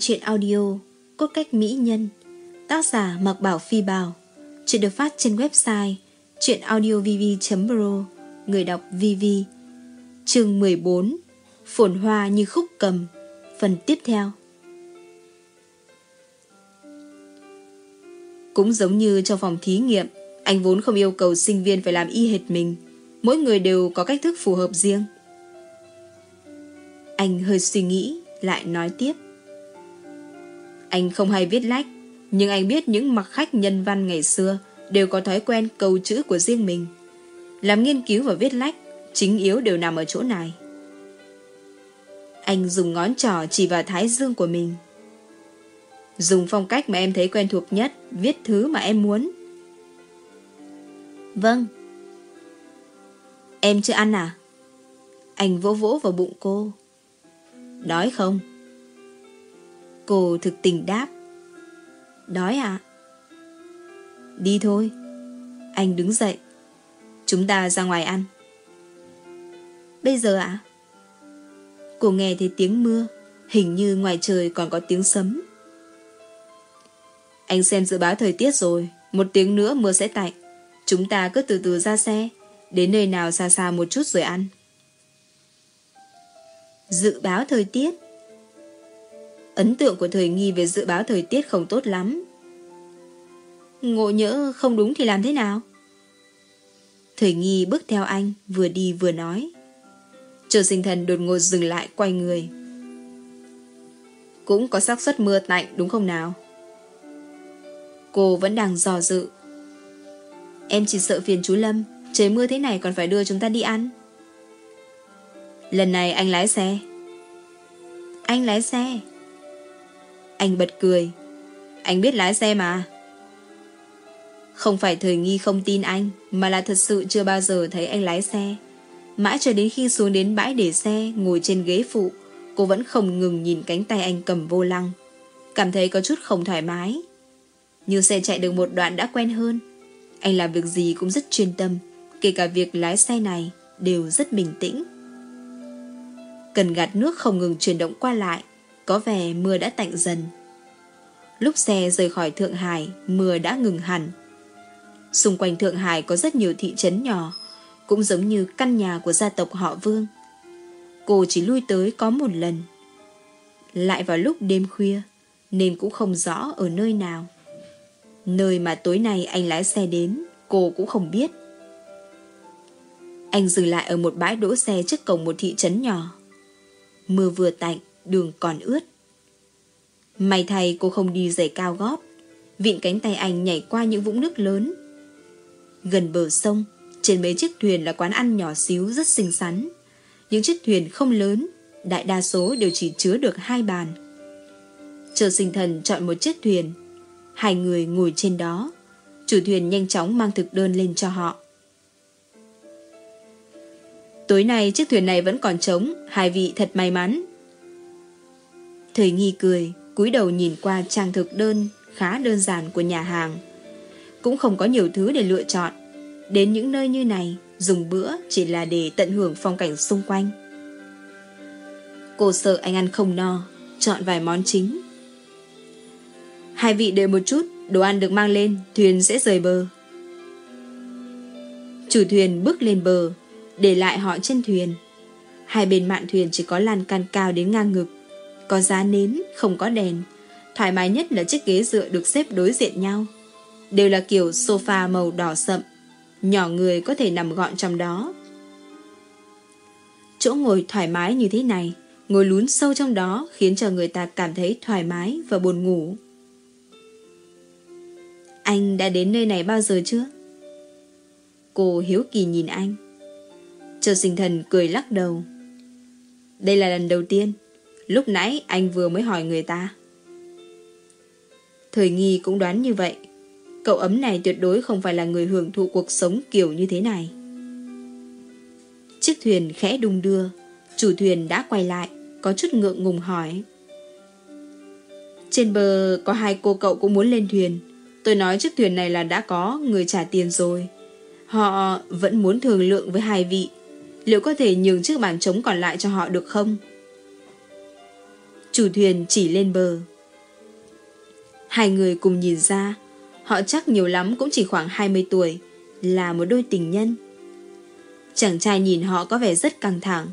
truyện chuyện audio Cốt cách mỹ nhân, Tác giả Mặc Bảo Phi Bảo. Chuyện được phát trên website chuyenaudiovv.pro Người đọc VV Chương 14 Phồn hoa như khúc cầm. Phần tiếp theo. Cũng giống như trong phòng thí nghiệm, Anh vốn không yêu cầu sinh viên phải làm y hệt mình. Mỗi người đều có cách thức phù hợp riêng. Anh hơi suy nghĩ, Lại nói tiếp. Anh không hay viết lách Nhưng anh biết những mặc khách nhân văn ngày xưa Đều có thói quen câu chữ của riêng mình. Làm nghiên cứu và viết lách Chính yếu đều nằm ở chỗ này. Anh dùng ngón trỏ chỉ vào thái dương của mình. Dùng phong cách mà em thấy quen thuộc nhất Viết thứ mà em muốn. Vâng. Em chưa ăn à? Anh vỗ vỗ vào bụng cô. Đói không? Cô thực tình đáp. Đói à? Đi thôi. Anh đứng dậy. Chúng ta ra ngoài ăn. Bây giờ ạ? À? Cô nghe thấy tiếng mưa. Hình như ngoài trời còn có tiếng sấm. Anh xem dự báo thời tiết rồi. Một tiếng nữa mưa sẽ tạnh. Chúng ta cứ từ từ ra xe. Đến nơi nào xa xa một chút rồi ăn. Dự báo thời tiết. Ấn tượng của thời nghi về dự báo thời tiết không tốt lắm. Ngộ nhỡ không đúng thì làm thế nào? Thời nghi bước theo anh, Vừa đi vừa nói. Chờ sinh thần đột ngột dừng lại, quay người. Cũng có xác suất mưa tạnh, đúng không nào? Cô vẫn đang dò dự. Em chỉ sợ phiền chú Lâm, Trời mưa thế này còn phải đưa chúng ta đi ăn. Lần này anh lái xe. Anh lái xe. Anh bật cười. Anh biết lái xe mà. Không phải thời nghi không tin anh, Mà là thật sự chưa bao giờ thấy anh lái xe. Mãi cho đến khi xuống đến bãi để xe, Ngồi trên ghế phụ, Cô vẫn không ngừng nhìn cánh tay anh cầm vô lăng. Cảm thấy có chút không thoải mái. Như xe chạy được một đoạn đã quen hơn. Anh làm việc gì cũng rất chuyên tâm, Kể cả việc lái xe này Đều rất bình tĩnh. Cần gạt nước không ngừng chuyển động qua lại có vẻ mưa đã tạnh dần. Lúc xe rời khỏi Thượng Hải Mưa đã ngừng hẳn. Xung quanh Thượng Hải có rất nhiều thị trấn nhỏ Cũng giống như căn nhà của gia tộc họ Vương. Cô chỉ lui tới có một lần. Lại vào lúc đêm khuya Nên cũng không rõ ở nơi nào. Nơi mà tối nay anh lái xe đến Cô cũng không biết. Anh dừng lại ở một bãi đỗ xe trước cổng một thị trấn nhỏ. Mưa vừa tạnh, đường còn ướt. May thay cô không đi giày cao gót, vịn cánh tay anh nhảy qua những vũng nước lớn. Gần bờ sông, trên mấy chiếc thuyền là quán ăn nhỏ xíu rất xinh xắn. Những chiếc thuyền không lớn, đại đa số đều chỉ chứa được hai bàn. Chờ sinh thần chọn một chiếc thuyền, hai người ngồi trên đó. Chủ thuyền nhanh chóng mang thực đơn lên cho họ. Tối nay chiếc thuyền này vẫn còn trống, hai vị thật may mắn thầy nghi cười, cúi đầu nhìn qua trang thực đơn khá đơn giản của nhà hàng. Cũng không có nhiều thứ để lựa chọn. Đến những nơi như này, dùng bữa chỉ là để tận hưởng phong cảnh xung quanh. Cô sợ anh ăn không no, chọn vài món chính. Hai vị đợi một chút, đồ ăn được mang lên, thuyền sẽ rời bờ. Chủ thuyền bước lên bờ, để lại họ trên thuyền. Hai bên mạn thuyền chỉ có lan can cao đến ngang ngực, có giá nến, không có đèn. Thoải mái nhất là chiếc ghế dựa được xếp đối diện nhau. Đều là kiểu sofa màu đỏ sậm, nhỏ người có thể nằm gọn trong đó. Chỗ ngồi thoải mái như thế này, ngồi lún sâu trong đó khiến cho người ta cảm thấy thoải mái và buồn ngủ. Anh đã đến nơi này bao giờ chưa? Cô hiếu kỳ nhìn anh. Châu sinh thần cười lắc đầu. Đây là lần đầu tiên. Lúc nãy anh vừa mới hỏi người ta. Thời nghi cũng đoán như vậy. Cậu ấm này tuyệt đối không phải là người hưởng thụ cuộc sống kiểu như thế này. Chiếc thuyền khẽ đung đưa. Chủ thuyền đã quay lại, có chút ngượng ngùng hỏi. Trên bờ có hai cô cậu cũng muốn lên thuyền. Tôi nói chiếc thuyền này là đã có người trả tiền rồi. Họ vẫn muốn thương lượng với hai vị liệu có thể nhường chiếc bàn trống còn lại cho họ được không? Chủ thuyền chỉ lên bờ. Hai người cùng nhìn ra, họ chắc nhiều lắm cũng chỉ khoảng 20 tuổi, là một đôi tình nhân. Chàng trai nhìn họ có vẻ rất căng thẳng,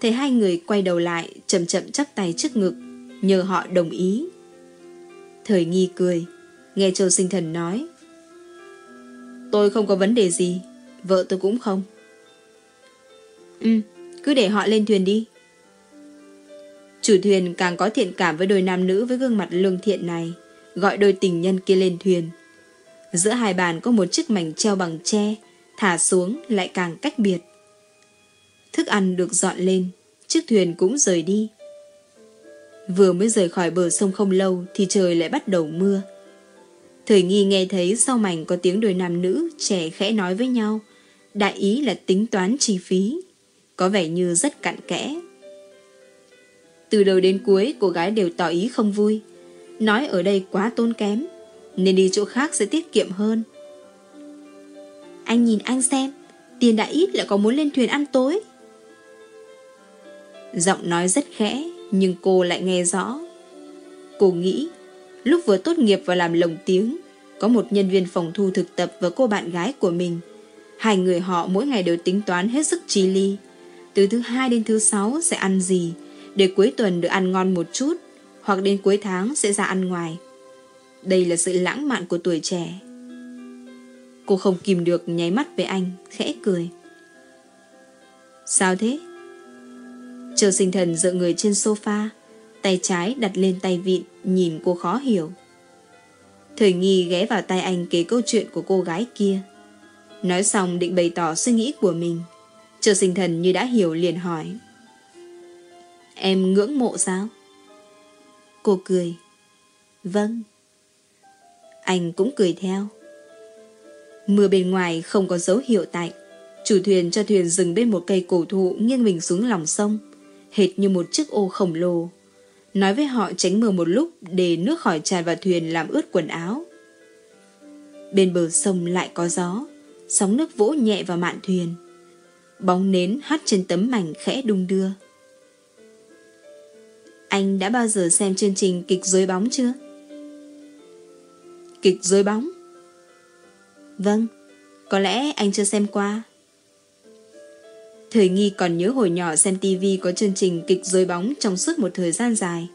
thấy hai người quay đầu lại chậm chậm chắp tay trước ngực, nhờ họ đồng ý. Thời nghi cười, nghe Châu Sinh Thần nói. Tôi không có vấn đề gì, vợ tôi cũng không. Ừ, cứ để họ lên thuyền đi. Chủ thuyền càng có thiện cảm với đôi nam nữ với gương mặt lương thiện này, gọi đôi tình nhân kia lên thuyền. Giữa hai bàn có một chiếc mảnh treo bằng tre, thả xuống lại càng cách biệt. Thức ăn được dọn lên, chiếc thuyền cũng rời đi. Vừa mới rời khỏi bờ sông không lâu thì trời lại bắt đầu mưa. Thời nghi nghe thấy sau mảnh có tiếng đôi nam nữ trẻ khẽ nói với nhau, đại ý là tính toán chi phí, có vẻ như rất cặn kẽ. Từ đầu đến cuối cô gái đều tỏ ý không vui, nói ở đây quá tốn kém, nên đi chỗ khác sẽ tiết kiệm hơn. Anh nhìn anh xem, tiền đã ít lại có muốn lên thuyền ăn tối. Giọng nói rất khẽ, nhưng cô lại nghe rõ. Cô nghĩ, lúc vừa tốt nghiệp và làm lồng tiếng, có một nhân viên phòng thu thực tập và cô bạn gái của mình. Hai người họ mỗi ngày đều tính toán hết sức chi ly. Từ thứ hai đến thứ sáu sẽ ăn gì, để cuối tuần được ăn ngon một chút, hoặc đến cuối tháng sẽ ra ăn ngoài. Đây là sự lãng mạn của tuổi trẻ. Cô không kìm được nháy mắt với anh, khẽ cười. Sao thế? Chờ sinh thần dựa người trên sofa, tay trái đặt lên tay vịn, nhìn cô khó hiểu. Thời nghi ghé vào tay anh kể câu chuyện của cô gái kia. Nói xong định bày tỏ suy nghĩ của mình. Chờ sinh thần như đã hiểu liền hỏi. Em ngưỡng mộ sao? Cô cười. Vâng. Anh cũng cười theo. Mưa bên ngoài không có dấu hiệu tạnh. Chủ thuyền cho thuyền dừng bên một cây cổ thụ nghiêng mình xuống lòng sông, hệt như một chiếc ô khổng lồ. Nói với họ tránh mưa một lúc để nước khỏi tràn vào thuyền làm ướt quần áo. Bên bờ sông lại có gió, sóng nước vỗ nhẹ vào mạn thuyền. Bóng nến hắt trên tấm mảnh khẽ đung đưa. Anh đã bao giờ xem chương trình kịch dối bóng chưa? Kịch dối bóng? Vâng, có lẽ anh chưa xem qua. Thời nghi còn nhớ hồi nhỏ xem tivi có chương trình kịch dối bóng trong suốt một thời gian dài.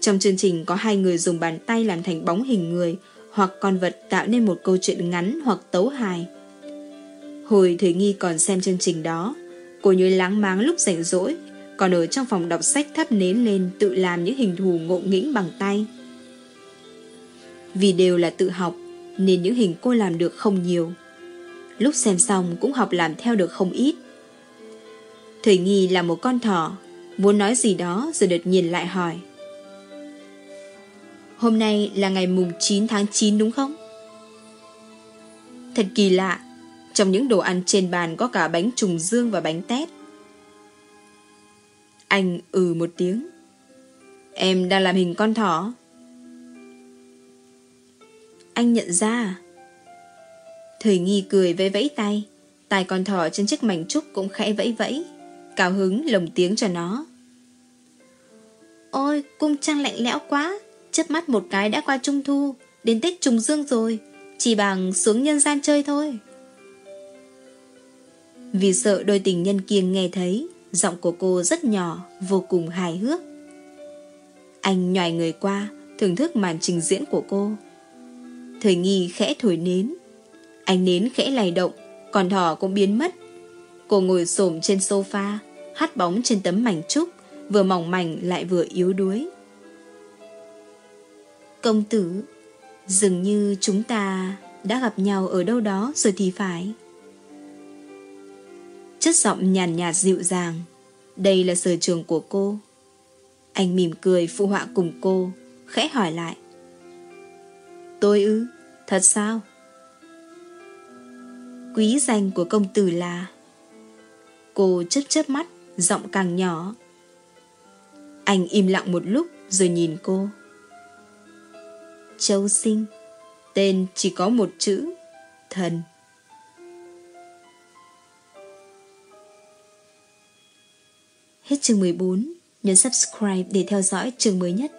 Trong chương trình có hai người dùng bàn tay làm thành bóng hình người hoặc con vật tạo nên một câu chuyện ngắn hoặc tấu hài. Hồi thời nghi còn xem chương trình đó, cô nhớ láng máng lúc rảnh rỗi, còn ở trong phòng đọc sách thắp nến lên tự làm những hình thù ngộ nghĩnh bằng tay. Vì đều là tự học, nên những hình cô làm được không nhiều. Lúc xem xong cũng học làm theo được không ít. Thời nghi là một con thỏ, muốn nói gì đó rồi đột nhiên lại hỏi. Hôm nay là ngày mùng 9 tháng 9 đúng không? Thật kỳ lạ, trong những đồ ăn trên bàn có cả bánh trùng dương và bánh tét. Anh ừ một tiếng. Em đang làm hình con thỏ. Anh nhận ra. Thời nghi cười vẫy vẫy tay. Tài con thỏ trên chiếc mảnh trúc cũng khẽ vẫy vẫy. Cao hứng lồng tiếng cho nó. Ôi, cung trăng lạnh lẽo quá. Chớp mắt một cái đã qua trung thu. Đến Tết trùng dương rồi. Chỉ bằng xuống nhân gian chơi thôi. Vì sợ đôi tình nhân kia nghe thấy Giọng của cô rất nhỏ, Vô cùng hài hước. Anh nhòi người qua, Thưởng thức màn trình diễn của cô. Thời nghi khẽ thổi nến. Anh nến khẽ lay động, Còn thỏ cũng biến mất. Cô ngồi xổm trên sofa, Hát bóng trên tấm mảnh trúc, Vừa mỏng mảnh lại vừa yếu đuối. Công tử, Dường như chúng ta Đã gặp nhau ở đâu đó rồi thì phải. Chất giọng nhàn nhạt dịu dàng. Đây là sở trường của cô. Anh mỉm cười phụ họa cùng cô, Khẽ hỏi lại. Tôi ư? Thật sao? Quý danh của công tử là? Cô chớp chớp mắt, Giọng càng nhỏ. Anh im lặng một lúc Rồi nhìn cô. Châu sinh, Tên chỉ có một chữ, Thần. Hết chương 14 nhấn subscribe để theo dõi chương mới nhất.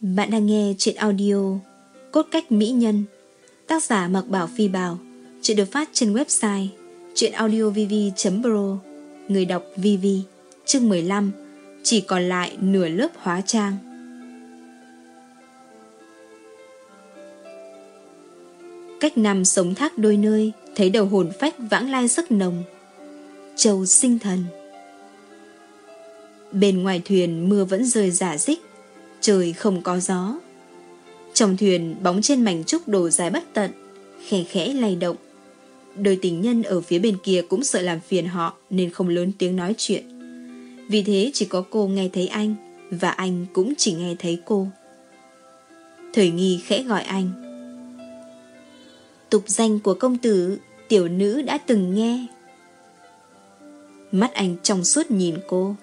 Bạn đang nghe chuyện audio Cốt cách mỹ nhân. Tác giả Mạc Bảo Phi Bảo. Chuyện được phát trên website chuyenaudiovv.pro Người đọc VV Chương 15 Chỉ còn lại nửa lớp hóa trang. Cách nằm sống thác đôi nơi, Thấy đầu hồn phách vãng lai giấc nồng. Châu sinh thần. Bên ngoài thuyền mưa vẫn rơi giả dích Trời không có gió. Trong thuyền bóng trên mảnh trúc đổ dài bất tận Khẽ khẽ lay động. Đôi tình nhân ở phía bên kia cũng sợ làm phiền họ Nên không lớn tiếng nói chuyện. Vì thế chỉ có cô nghe thấy anh, Và anh cũng chỉ nghe thấy cô. Thời nghi khẽ gọi anh. Tục danh của công tử, Tiểu nữ đã từng nghe Mắt anh trong suốt nhìn cô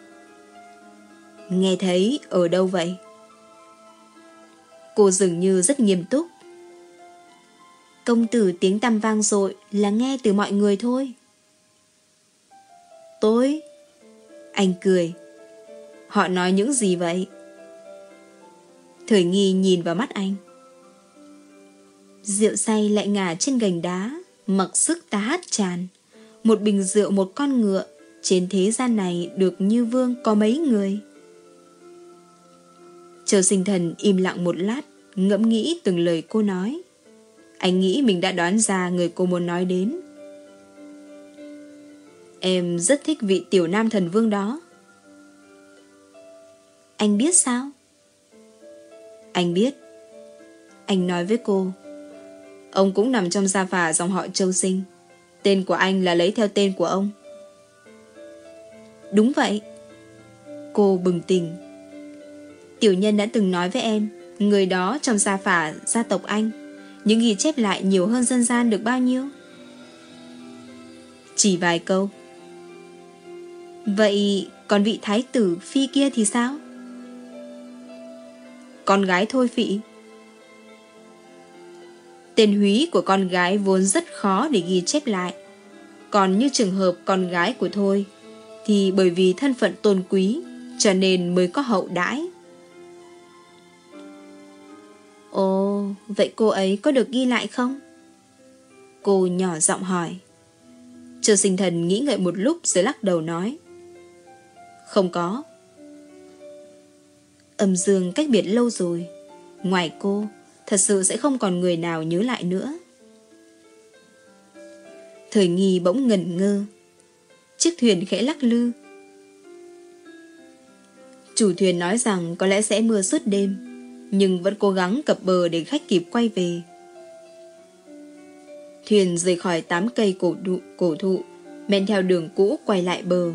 Nghe thấy, ở đâu vậy? Cô dường như rất nghiêm túc Công tử tiếng tăm vang dội là nghe từ mọi người thôi. tối Anh cười. Họ nói những gì vậy? Thời nghi nhìn vào mắt anh. Rượu say lại ngả trên gành đá, mặc sức ta hát tràn. Một bình rượu một con ngựa, trên thế gian này được như vương có mấy người. Chờ sinh thần im lặng một lát, ngẫm nghĩ từng lời cô nói. Anh nghĩ mình đã đoán ra người cô muốn nói đến. Em rất thích vị tiểu nam thần vương đó. Anh biết sao? Anh biết. Anh nói với cô. Ông cũng nằm trong gia phả dòng họ Châu Sinh. Tên của anh là lấy theo tên của ông. Đúng vậy. Cô bừng tỉnh. Tiểu nhân đã từng nói với em, người đó trong gia phả gia tộc anh những ghi chép lại nhiều hơn dân gian được bao nhiêu? Chỉ vài câu. Vậy còn vị thái tử phi kia thì sao? Con gái thôi phị. Tên húy của con gái vốn rất khó để ghi chép lại. Còn như trường hợp con gái của Thôi, thì bởi vì thân phận tôn quý, cho nên mới có hậu đãi. Ồ, vậy cô ấy có được ghi lại không? Cô nhỏ giọng hỏi. trương sinh thần nghĩ ngợi một lúc rồi lắc đầu nói. Không có. Âm dương cách biệt lâu rồi. Ngoài cô, thật sự sẽ không còn người nào nhớ lại nữa. Thời nghi bỗng ngẩn ngơ. Chiếc thuyền khẽ lắc lư. Chủ thuyền nói rằng có lẽ sẽ mưa suốt đêm nhưng vẫn cố gắng cập bờ để khách kịp quay về. Thuyền rời khỏi tám cây cổ, đụ, cổ thụ, men theo đường cũ quay lại bờ.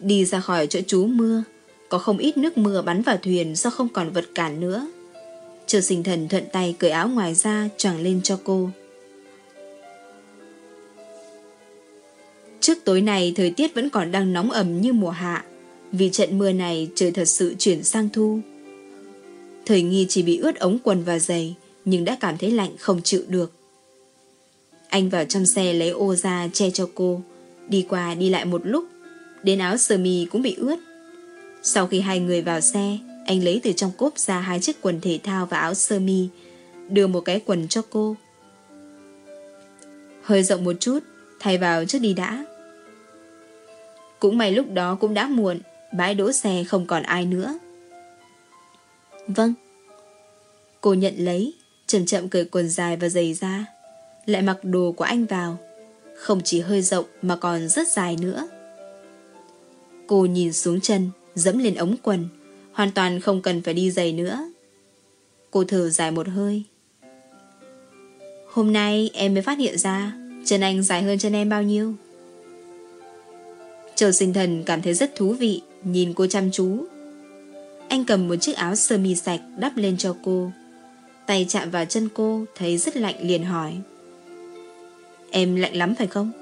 Đi ra khỏi chỗ trú mưa, có không ít nước mưa bắn vào thuyền do không còn vật cản nữa. Chờ sinh thần thuận tay cởi áo ngoài ra choàng lên cho cô. Trước tối này thời tiết vẫn còn đang nóng ẩm như mùa hạ. Vì trận mưa này trời thật sự chuyển sang thu. Thời nghi chỉ bị ướt ống quần và giày, nhưng đã cảm thấy lạnh không chịu được. Anh vào trong xe lấy ô ra che cho cô, đi qua đi lại một lúc, đến áo sơ mi cũng bị ướt. Sau khi hai người vào xe, anh lấy từ trong cốp ra hai chiếc quần thể thao và áo sơ mi, đưa một cái quần cho cô. Hơi rộng một chút, thay vào trước đi đã. Cũng may lúc đó cũng đã muộn, bãi đỗ xe không còn ai nữa. Vâng. Cô nhận lấy, chậm chậm cởi quần dài và giày ra, lại mặc đồ của anh vào. Không chỉ hơi rộng mà còn rất dài nữa. Cô nhìn xuống chân, dẫm lên ống quần, hoàn toàn không cần phải đi giày nữa. Cô thở dài một hơi. Hôm nay em mới phát hiện ra chân anh dài hơn chân em bao nhiêu. Châu sinh thần cảm thấy rất thú vị, nhìn cô chăm chú, anh cầm một chiếc áo sơ mi sạch đắp lên cho cô. Tay chạm vào chân cô thấy rất lạnh liền hỏi. Em lạnh lắm phải không?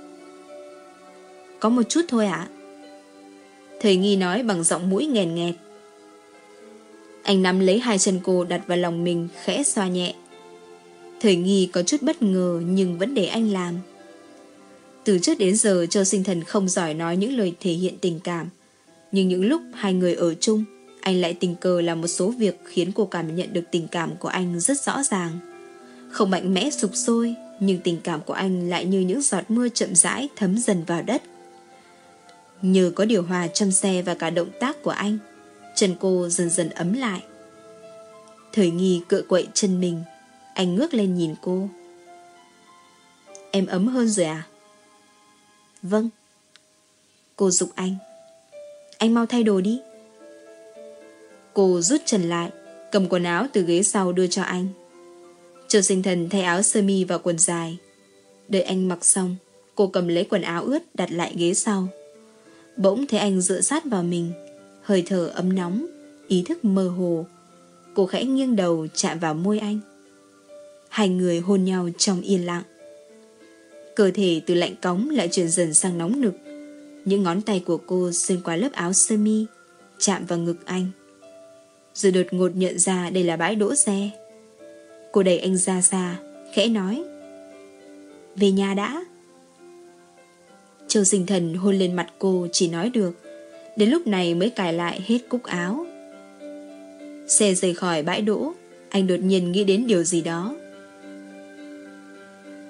Có một chút thôi ạ. Thầy nghi nói bằng giọng mũi nghèn nghẹt. Anh nắm lấy hai chân cô đặt vào lòng mình khẽ xoa nhẹ. Thời nghi có chút bất ngờ nhưng vẫn để anh làm. Từ trước đến giờ Châu Sinh Thần không giỏi nói những lời thể hiện tình cảm. Nhưng những lúc hai người ở chung, anh lại tình cờ làm một số việc khiến cô cảm nhận được tình cảm của anh rất rõ ràng. Không mạnh mẽ sụp sôi, nhưng tình cảm của anh lại như những giọt mưa chậm rãi thấm dần vào đất. Nhờ có điều hòa trong xe và cả động tác của anh, chân cô dần dần ấm lại. Thời nghi cựa quậy chân mình, anh ngước lên nhìn cô. Em ấm hơn rồi à? Vâng. Cô dục anh. Anh mau thay đồ đi. Cô rút chân lại, cầm quần áo từ ghế sau đưa cho anh. Châu sinh thần thay áo sơ mi và quần dài. Đợi anh mặc xong, cô cầm lấy quần áo ướt đặt lại ghế sau. Bỗng thấy anh dựa sát vào mình, hơi thở ấm nóng, ý thức mơ hồ. Cô khẽ nghiêng đầu chạm vào môi anh. Hai người hôn nhau trong yên lặng. Cơ thể từ lạnh cống lại chuyển dần sang nóng nực. Những ngón tay của cô xuyên qua lớp áo sơ mi, chạm vào ngực anh. Rồi đột ngột nhận ra đây là bãi đỗ xe. Cô đẩy anh ra xa, khẽ nói. Về nhà đã. Châu sinh thần hôn lên mặt cô chỉ nói được. Đến lúc này mới cài lại hết cúc áo. Xe rời khỏi bãi đỗ, anh đột nhiên nghĩ đến điều gì đó.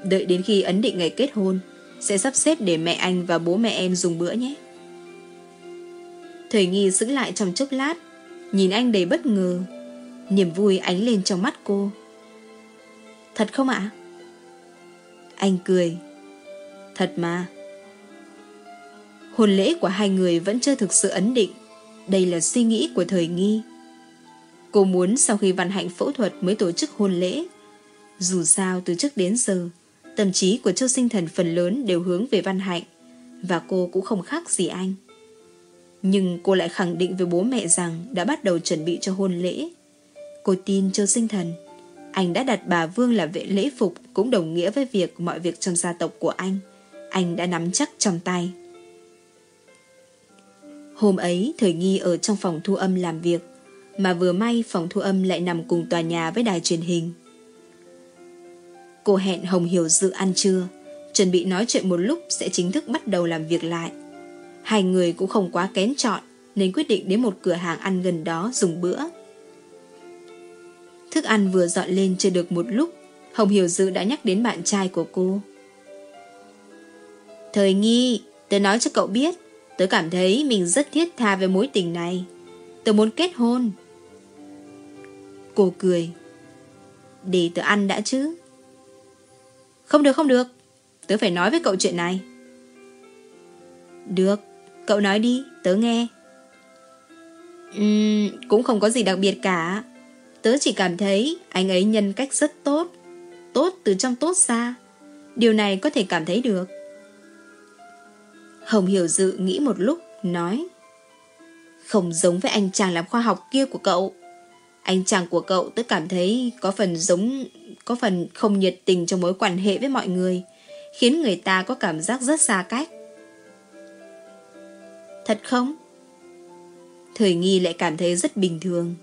Đợi đến khi ấn định ngày kết hôn, sẽ sắp xếp để mẹ anh và bố mẹ em dùng bữa nhé. Thời nghi sững lại trong chốc lát, nhìn anh đầy bất ngờ. Niềm vui ánh lên trong mắt cô. Thật không ạ? Anh cười. Thật mà. Hôn lễ của hai người vẫn chưa thực sự ấn định. Đây là suy nghĩ của thời nghi. Cô muốn sau khi văn hạnh phẫu thuật mới tổ chức hôn lễ. Dù sao từ trước đến giờ, tâm trí của Châu Sinh Thần phần lớn đều hướng về văn hạnh, và cô cũng không khác gì anh. Nhưng cô lại khẳng định với bố mẹ rằng đã bắt đầu chuẩn bị cho hôn lễ. Cô tin Châu Sinh Thần, anh đã đặt bà Vương là vệ lễ phục cũng đồng nghĩa với việc mọi việc trong gia tộc của anh, anh đã nắm chắc trong tay. Hôm ấy, Thời Nghi ở trong phòng thu âm làm việc, mà vừa may phòng thu âm lại nằm cùng tòa nhà với đài truyền hình. Cô hẹn Hồng Hiểu dự ăn trưa, chuẩn bị nói chuyện một lúc sẽ chính thức bắt đầu làm việc lại. Hai người cũng không quá kén chọn, nên quyết định đến một cửa hàng ăn gần đó dùng bữa. Thức ăn vừa dọn lên chưa được một lúc, Hồng Hiểu Dự đã nhắc đến bạn trai của cô. Thời nghi, tớ nói cho cậu biết, tớ cảm thấy mình rất thiết tha về mối tình này. Tớ muốn kết hôn. Cô cười. Để tớ ăn đã chứ. Không được không được, tớ phải nói với cậu chuyện này. Được, cậu nói đi, tớ nghe. Uhm, cũng không có gì đặc biệt cả. Tớ chỉ cảm thấy anh ấy nhân cách rất tốt. Tốt từ trong tốt ra Điều này có thể cảm thấy được. Hồng Hiểu Dự nghĩ một lúc, nói Không giống với anh chàng làm khoa học kia của cậu. Anh chàng của cậu tớ cảm thấy có phần giống, có phần không nhiệt tình trong mối quan hệ với mọi người, khiến người ta có cảm giác rất xa cách. Thật không? Thời nghi lại cảm thấy rất bình thường.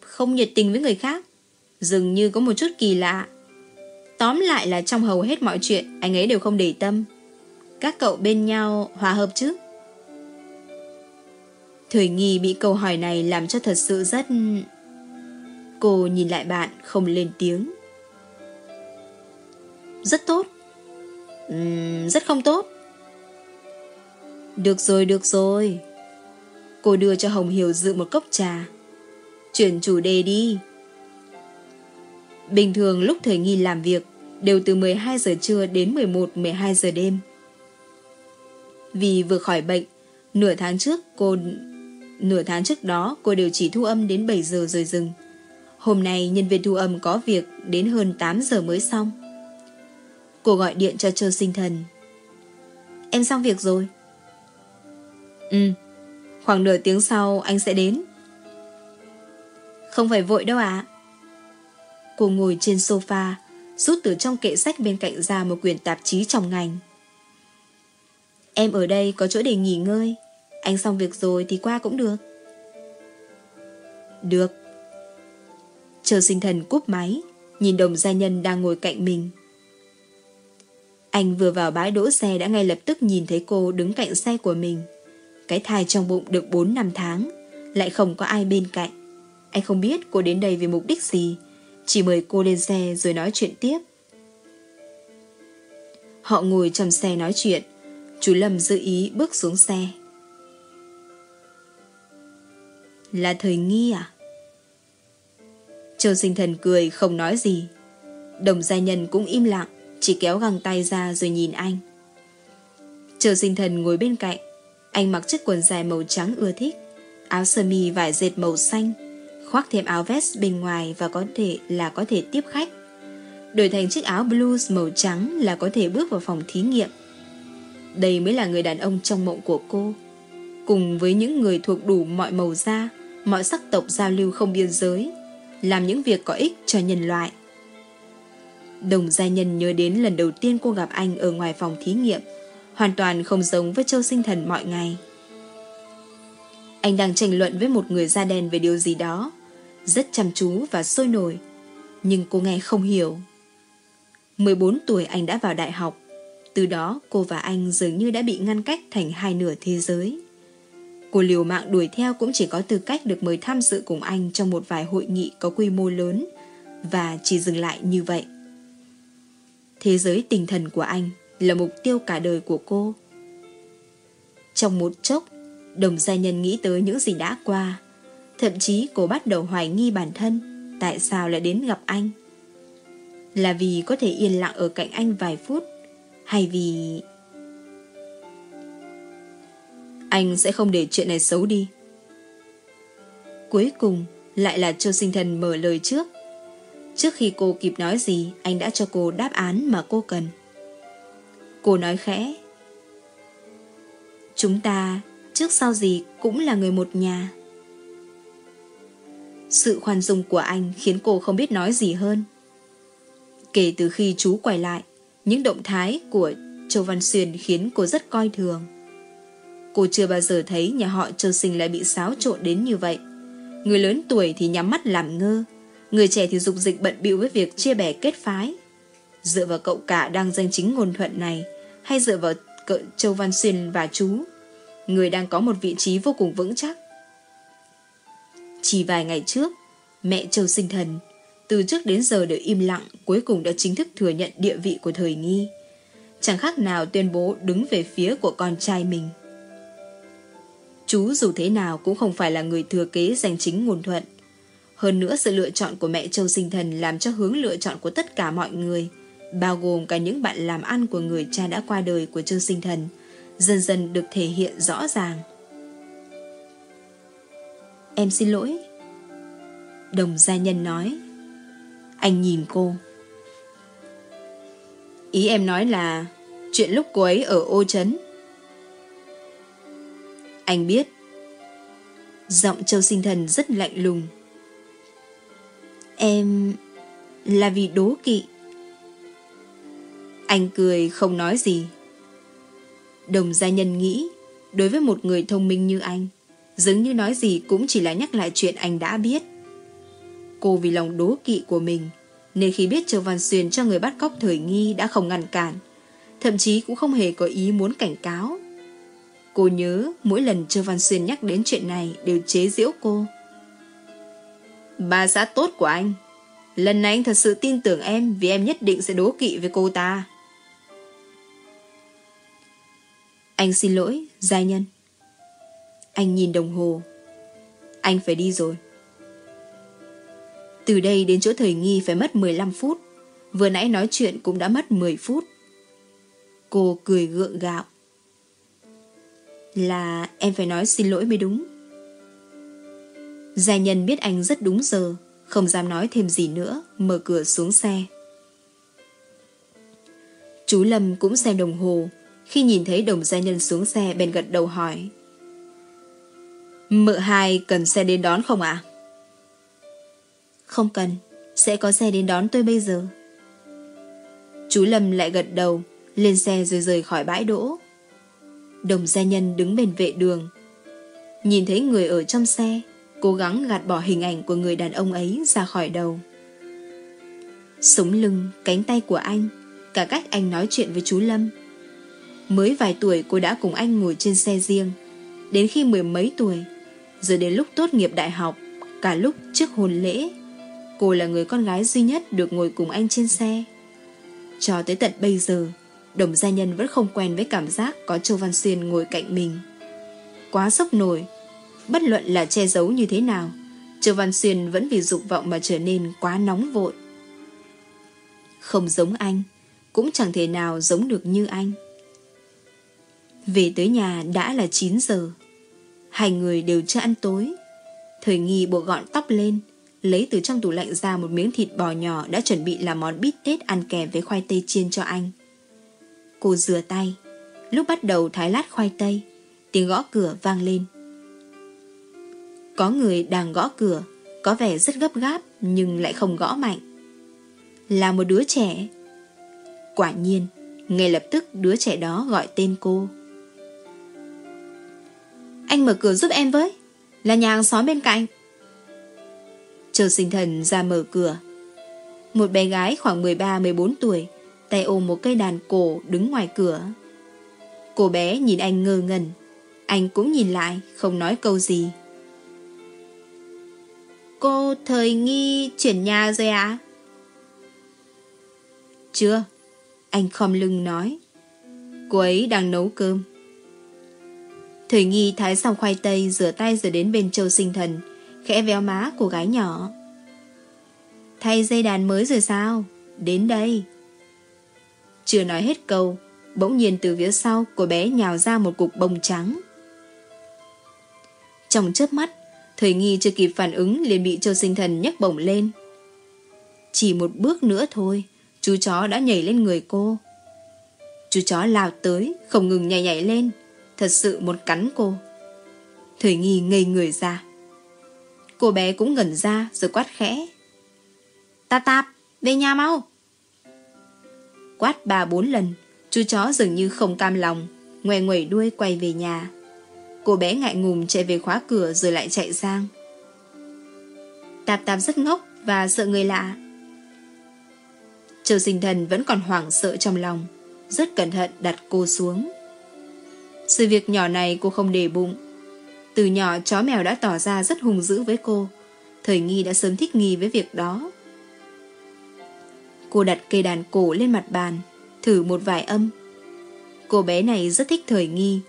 Không nhiệt tình với người khác, dường như có một chút kỳ lạ. Tóm lại là trong hầu hết mọi chuyện, anh ấy đều không để tâm. Các cậu bên nhau hòa hợp chứ? Thời nghi bị câu hỏi này làm cho thật sự rất... Cô nhìn lại bạn không lên tiếng. Rất tốt. Uhm, rất không tốt. Được rồi, được rồi. Cô đưa cho Hồng Hiểu dự một cốc trà. Chuyển chủ đề đi. Bình thường lúc thời nghi làm việc đều từ 12 giờ trưa đến 11-12 giờ đêm. Vì vừa khỏi bệnh, nửa tháng trước cô Nửa tháng trước đó cô đều chỉ thu âm đến 7 giờ rồi dừng. Hôm nay nhân viên thu âm có việc đến hơn 8 giờ mới xong. Cô gọi điện cho Châu Sinh Thần. Em xong việc rồi. Ừ, khoảng nửa tiếng sau anh sẽ đến. Không phải vội đâu ạ. Cô ngồi trên sofa, rút từ trong kệ sách bên cạnh ra một quyển tạp chí trong ngành. Em ở đây có chỗ để nghỉ ngơi. Anh xong việc rồi thì qua cũng được. Được. Chờ sinh thần cúp máy, nhìn đồng gia nhân đang ngồi cạnh mình. Anh vừa vào bãi đỗ xe đã ngay lập tức nhìn thấy cô đứng cạnh xe của mình. Cái thai trong bụng được 4 năm tháng, lại không có ai bên cạnh. Anh không biết cô đến đây vì mục đích gì, chỉ mời cô lên xe rồi nói chuyện tiếp. Họ ngồi trong xe nói chuyện, chú Lâm dự ý bước xuống xe. Là thời nghi à? Châu sinh thần cười không nói gì. Đồng gia nhân cũng im lặng, chỉ kéo găng tay ra rồi nhìn anh. Châu sinh thần ngồi bên cạnh, anh mặc chiếc quần dài màu trắng ưa thích, áo sơ mi vải dệt màu xanh, khoác thêm áo vest bên ngoài và có thể là có thể tiếp khách. Đổi thành chiếc áo blues màu trắng là có thể bước vào phòng thí nghiệm. Đây mới là người đàn ông trong mộng của cô. Cùng với những người thuộc đủ mọi màu da, mọi sắc tộc giao lưu không biên giới, làm những việc có ích cho nhân loại. Đồng gia nhân nhớ đến lần đầu tiên cô gặp anh ở ngoài phòng thí nghiệm, hoàn toàn không giống với châu sinh thần mọi ngày. Anh đang tranh luận với một người da đen về điều gì đó, rất chăm chú và sôi nổi, nhưng cô nghe không hiểu. 14 tuổi anh đã vào đại học, từ đó cô và anh dường như đã bị ngăn cách thành hai nửa thế giới. Cô liều mạng đuổi theo cũng chỉ có tư cách được mời tham dự cùng anh trong một vài hội nghị có quy mô lớn và chỉ dừng lại như vậy. Thế giới tinh thần của anh là mục tiêu cả đời của cô. Trong một chốc, đồng gia nhân nghĩ tới những gì đã qua. Thậm chí cô bắt đầu hoài nghi bản thân tại sao lại đến gặp anh. Là vì có thể yên lặng ở cạnh anh vài phút hay vì anh sẽ không để chuyện này xấu đi. Cuối cùng, lại là Châu Sinh Thần mở lời trước. Trước khi cô kịp nói gì, anh đã cho cô đáp án mà cô cần. Cô nói khẽ. Chúng ta, trước sau gì, cũng là người một nhà. Sự khoan dung của anh khiến cô không biết nói gì hơn. Kể từ khi chú quay lại, những động thái của Châu Văn Xuyên khiến cô rất coi thường. Cô chưa bao giờ thấy nhà họ Châu Sinh lại bị xáo trộn đến như vậy. Người lớn tuổi thì nhắm mắt làm ngơ, người trẻ thì dục dịch bận bịu với việc chia bè kết phái. Dựa vào cậu cả đang danh chính ngôn thuận này, hay dựa vào cậu Châu Văn Xuyên và chú, người đang có một vị trí vô cùng vững chắc. Chỉ vài ngày trước, mẹ Châu Sinh Thần, từ trước đến giờ đều im lặng, cuối cùng đã chính thức thừa nhận địa vị của thời nghi. Chẳng khác nào tuyên bố đứng về phía của con trai mình. Chú dù thế nào cũng không phải là người thừa kế danh chính nguồn thuận. Hơn nữa sự lựa chọn của mẹ Châu Sinh Thần làm cho hướng lựa chọn của tất cả mọi người, bao gồm cả những bạn làm ăn của người cha đã qua đời của Châu Sinh Thần, dần dần được thể hiện rõ ràng. Em xin lỗi. Đồng gia nhân nói. Anh nhìn cô. Ý em nói là chuyện lúc cô ấy ở ô chấn anh biết. Giọng châu sinh thần rất lạnh lùng. Em... là vì đố kỵ. Anh cười không nói gì. Đồng gia nhân nghĩ, đối với một người thông minh như anh, dường như nói gì cũng chỉ là nhắc lại chuyện anh đã biết. Cô vì lòng đố kỵ của mình, nên khi biết Châu Văn Xuyên cho người bắt cóc thời nghi đã không ngăn cản, thậm chí cũng không hề có ý muốn cảnh cáo. Cô nhớ mỗi lần châu Văn Xuyên nhắc đến chuyện này đều chế giễu cô. Bà xã tốt của anh. Lần này anh thật sự tin tưởng em vì em nhất định sẽ đố kỵ với cô ta. Anh xin lỗi, gia nhân. Anh nhìn đồng hồ. Anh phải đi rồi. Từ đây đến chỗ thời nghi phải mất 15 phút. Vừa nãy nói chuyện cũng đã mất 10 phút. Cô cười gượng gạo. Là em phải nói xin lỗi mới đúng Gia nhân biết anh rất đúng giờ, Không dám nói thêm gì nữa, Mở cửa xuống xe Chú Lâm cũng xem đồng hồ Khi nhìn thấy đồng gia nhân xuống xe, Bèn gật đầu hỏi Mợ hai cần xe đến đón không ạ? Không cần Sẽ có xe đến đón tôi bây giờ Chú Lâm lại gật đầu Lên xe rồi rời khỏi bãi đỗ Đồng gia nhân đứng bên vệ đường. Nhìn thấy người ở trong xe, cố gắng gạt bỏ hình ảnh của người đàn ông ấy ra khỏi đầu. Sống lưng, cánh tay của anh, cả cách anh nói chuyện với chú Lâm. Mới vài tuổi cô đã cùng anh ngồi trên xe riêng, đến khi mười mấy tuổi, rồi đến lúc tốt nghiệp đại học, cả lúc trước hôn lễ. Cô là người con gái duy nhất được ngồi cùng anh trên xe. Cho tới tận bây giờ, Đồng gia nhân vẫn không quen với cảm giác có Châu Văn Xuyên ngồi cạnh mình. Quá sốc nổi, bất luận là che giấu như thế nào, Châu Văn Xuyên vẫn vì dục vọng mà trở nên quá nóng vội. Không giống anh, cũng chẳng thể nào giống được như anh. Về tới nhà đã là 9 giờ. Hai người đều chưa ăn tối. Thời nghi bộ gọn tóc lên, lấy từ trong tủ lạnh ra một miếng thịt bò nhỏ đã chuẩn bị làm món bít tết ăn kèm với khoai tây chiên cho anh. Cô rửa tay, lúc bắt đầu thái lát khoai tây, tiếng gõ cửa vang lên. Có người đang gõ cửa, có vẻ rất gấp gáp nhưng lại không gõ mạnh. Là một đứa trẻ. Quả nhiên, ngay lập tức đứa trẻ đó gọi tên cô. Anh mở cửa giúp em với, là nhà hàng xóm bên cạnh. Châu sinh thần ra mở cửa. Một bé gái khoảng 13-14 tuổi, tay ôm một cây đàn cổ đứng ngoài cửa. Cô bé nhìn anh ngơ ngẩn. Anh cũng nhìn lại, không nói câu gì. Cô thời nghi chuyển nhà rồi ạ? Chưa. Anh khom lưng nói. Cô ấy đang nấu cơm. Thời nghi thái xong khoai tây rửa tay rồi đến bên châu sinh thần khẽ véo má của gái nhỏ. Thay dây đàn mới rồi sao? Đến đây. Chưa nói hết câu, bỗng nhiên từ phía sau cô bé nhào ra một cục bông trắng. Trong chớp mắt, Thời nghi chưa kịp phản ứng liền bị châu sinh thần nhấc bổng lên. Chỉ một bước nữa thôi, chú chó đã nhảy lên người cô. Chú chó lao tới, không ngừng nhảy nhảy lên, thật sự muốn cắn cô. Thời nghi ngây người ra. Cô bé cũng ngẩn ra rồi quát khẽ. Ta tạp, về nhà mau. Quát ba bốn lần, chú chó dường như không cam lòng, ngoe nguẩy đuôi quay về nhà. Cô bé ngại ngùng chạy về khóa cửa rồi lại chạy sang. Tạp tạp rất ngốc và sợ người lạ. Châu sinh thần vẫn còn hoảng sợ trong lòng, rất cẩn thận đặt cô xuống. Sự việc nhỏ này cô không để bụng, từ nhỏ chó mèo đã tỏ ra rất hung dữ với cô. Thời nghi đã sớm thích nghi với việc đó. Cô đặt cây đàn cổ lên mặt bàn, thử một vài âm. Cô bé này rất thích thời nghi.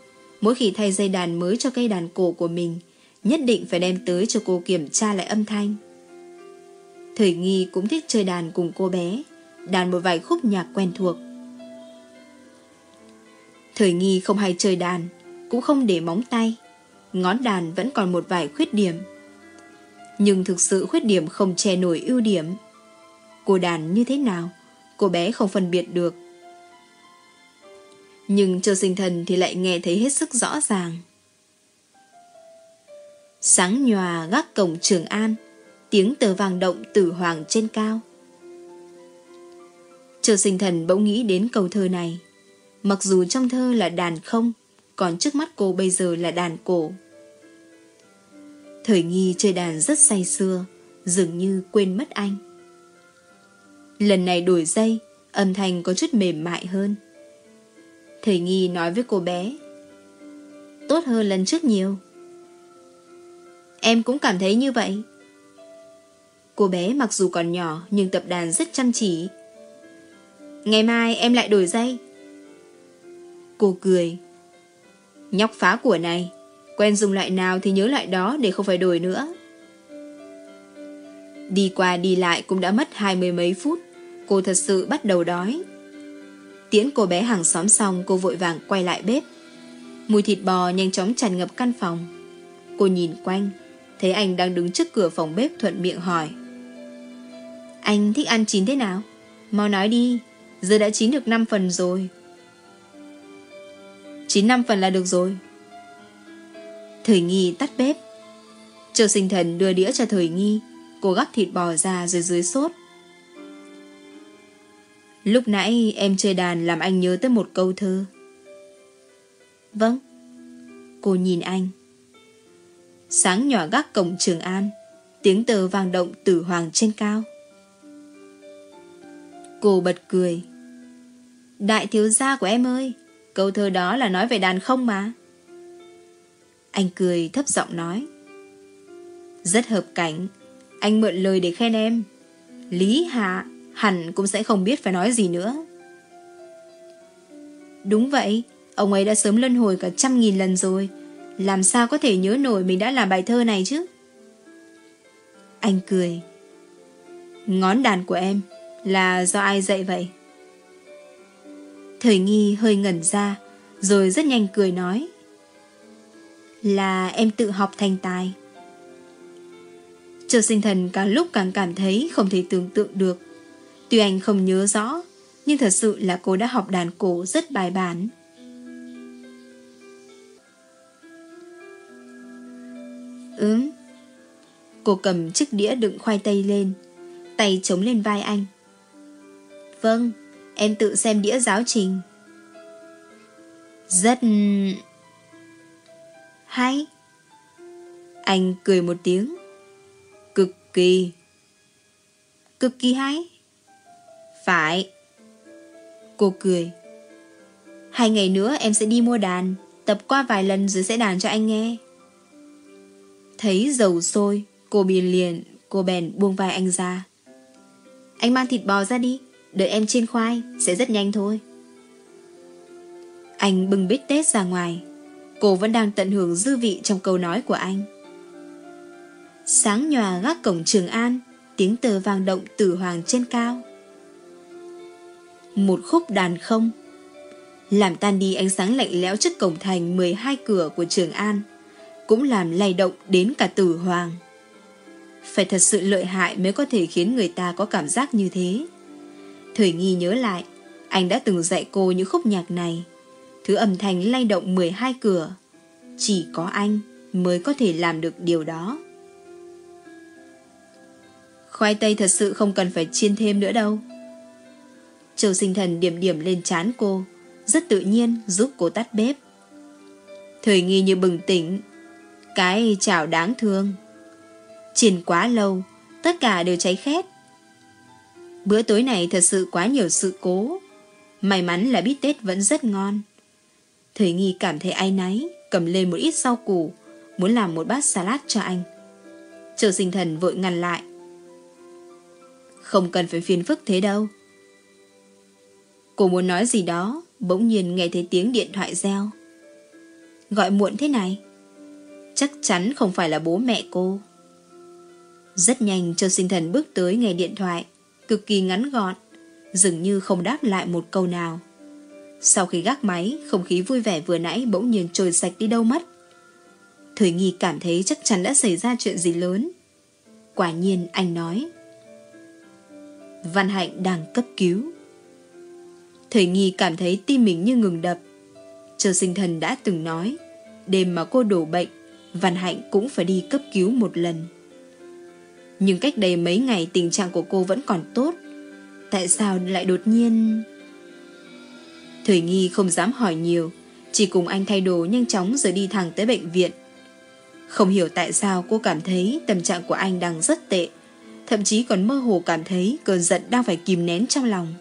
Mỗi khi thay dây đàn mới cho cây đàn cổ của mình, nhất định phải đem tới cho cô kiểm tra lại âm thanh. Thời nghi cũng thích chơi đàn cùng cô bé, đàn một vài khúc nhạc quen thuộc. Thời nghi không hay chơi đàn, cũng không để móng tay ngón đàn vẫn còn một vài khuyết điểm. Nhưng thực sự khuyết điểm không che nổi ưu điểm. Cô đàn như thế nào, cô bé không phân biệt được. Nhưng chờ sinh thần thì lại nghe thấy hết sức rõ ràng. Sáng nhòa gác cổng Trường An, tiếng tờ vàng động tử hoàng trên cao. Chờ sinh thần bỗng nghĩ đến câu thơ này. Mặc dù trong thơ là đàn không, còn trước mắt cô bây giờ là đàn cổ. Thời nghi chơi đàn rất say sưa, dường như quên mất anh. Lần này đổi dây, âm thanh có chút mềm mại hơn. Thời nghi nói với cô bé. Tốt hơn lần trước nhiều. Em cũng cảm thấy như vậy. Cô bé mặc dù còn nhỏ nhưng tập đàn rất chăm chỉ. Ngày mai em lại đổi dây. Cô cười. Nhóc phá của này, Quen dùng loại nào thì nhớ loại đó để không phải đổi nữa. Đi qua đi lại cũng đã mất hai mươi mấy phút. Cô thật sự bắt đầu đói. Tiễn cô bé hàng xóm xong cô vội vàng quay lại bếp. Mùi thịt bò nhanh chóng tràn ngập căn phòng. Cô nhìn quanh, thấy anh đang đứng trước cửa phòng bếp thuận miệng hỏi. Anh thích ăn chín thế nào? Mau nói đi, giờ đã chín được 5 phần rồi. Chín 5 phần là được rồi. Thời nghi tắt bếp. Châu sinh thần đưa đĩa cho thời nghi, cô gắp thịt bò ra rồi dưới sốt. Lúc nãy em chơi đàn làm anh nhớ tới một câu thơ. Vâng. Cô nhìn anh. Sáng nhỏ gác cổng Trường An, tiếng tờ vang động tử hoàng trên cao. Cô bật cười. Đại thiếu gia của em ơi, câu thơ đó là nói về đàn không mà. Anh cười thấp giọng nói. Rất hợp cảnh, anh mượn lời để khen em. Lý Hạ hẳn cũng sẽ không biết phải nói gì nữa. Đúng vậy, ông ấy đã sớm lân hồi cả trăm nghìn lần rồi. Làm sao có thể nhớ nổi mình đã làm bài thơ này chứ? Anh cười. Ngón đàn của em là do ai dạy vậy? Thời nghi hơi ngẩn ra, rồi rất nhanh cười nói. Là em tự học thành tài. Châu sinh thần càng lúc càng cảm thấy không thể tưởng tượng được. Tuy anh không nhớ rõ, nhưng thật sự là cô đã học đàn cổ rất bài bản. Ừm. Cô cầm chiếc đĩa đựng khoai tây lên, tay chống lên vai anh. Vâng, em tự xem đĩa giáo trình. Rất hay. Anh cười một tiếng. Cực kỳ. Cực kỳ hay. Phải. Cô cười. Hai ngày nữa em sẽ đi mua đàn, tập qua vài lần rồi sẽ đàn cho anh nghe. Thấy dầu sôi, cô biển liền, cô bèn buông vai anh ra. Anh mang thịt bò ra đi, đợi em chiên khoai, sẽ rất nhanh thôi. Anh bưng bít tết ra ngoài, cô vẫn đang tận hưởng dư vị trong câu nói của anh. Sáng nhòa gác cổng Trường An, tiếng tờ vang động tử hoàng trên cao. Một khúc đàn không, làm tan đi ánh sáng lạnh lẽo trước cổng thành 12 cửa của Trường An, cũng làm lay động đến cả tử hoàng. Phải thật sự lợi hại mới có thể khiến người ta có cảm giác như thế. Thời nghi nhớ lại, anh đã từng dạy cô những khúc nhạc này. Thứ âm thanh lay động 12 cửa. Chỉ có anh mới có thể làm được điều đó. Khoai tây thật sự không cần phải chiên thêm nữa đâu. Châu sinh thần điểm điểm lên chán cô, rất tự nhiên giúp cô tắt bếp. Thời nghi như bừng tỉnh, cái chảo đáng thương. Chiên quá lâu, tất cả đều cháy khét. Bữa tối này thật sự quá nhiều sự cố. May mắn là bít tết vẫn rất ngon. Thời nghi cảm thấy ai náy, cầm lên một ít rau củ, muốn làm một bát salad cho anh. Châu sinh thần vội ngăn lại. Không cần phải phiền phức thế đâu. Cô muốn nói gì đó, bỗng nhiên nghe thấy tiếng điện thoại reo. Gọi muộn thế này. Chắc chắn không phải là bố mẹ cô. Rất nhanh Châu sinh thần bước tới nghe điện thoại, cực kỳ ngắn gọn, dường như không đáp lại một câu nào. Sau khi gác máy, không khí vui vẻ vừa nãy bỗng nhiên trôi sạch đi đâu mất. Thời nghi cảm thấy chắc chắn đã xảy ra chuyện gì lớn. Quả nhiên anh nói. Văn Hạnh đang cấp cứu. Thời nghi cảm thấy tim mình như ngừng đập. Chờ sinh thần đã từng nói, đêm mà cô đổ bệnh, Văn Hạnh cũng phải đi cấp cứu một lần. Nhưng cách đây mấy ngày tình trạng của cô vẫn còn tốt. Tại sao lại đột nhiên... Thời nghi không dám hỏi nhiều, chỉ cùng anh thay đồ nhanh chóng rồi đi thẳng tới bệnh viện. Không hiểu tại sao cô cảm thấy tâm trạng của anh đang rất tệ, thậm chí còn mơ hồ cảm thấy cơn giận đang phải kìm nén trong lòng.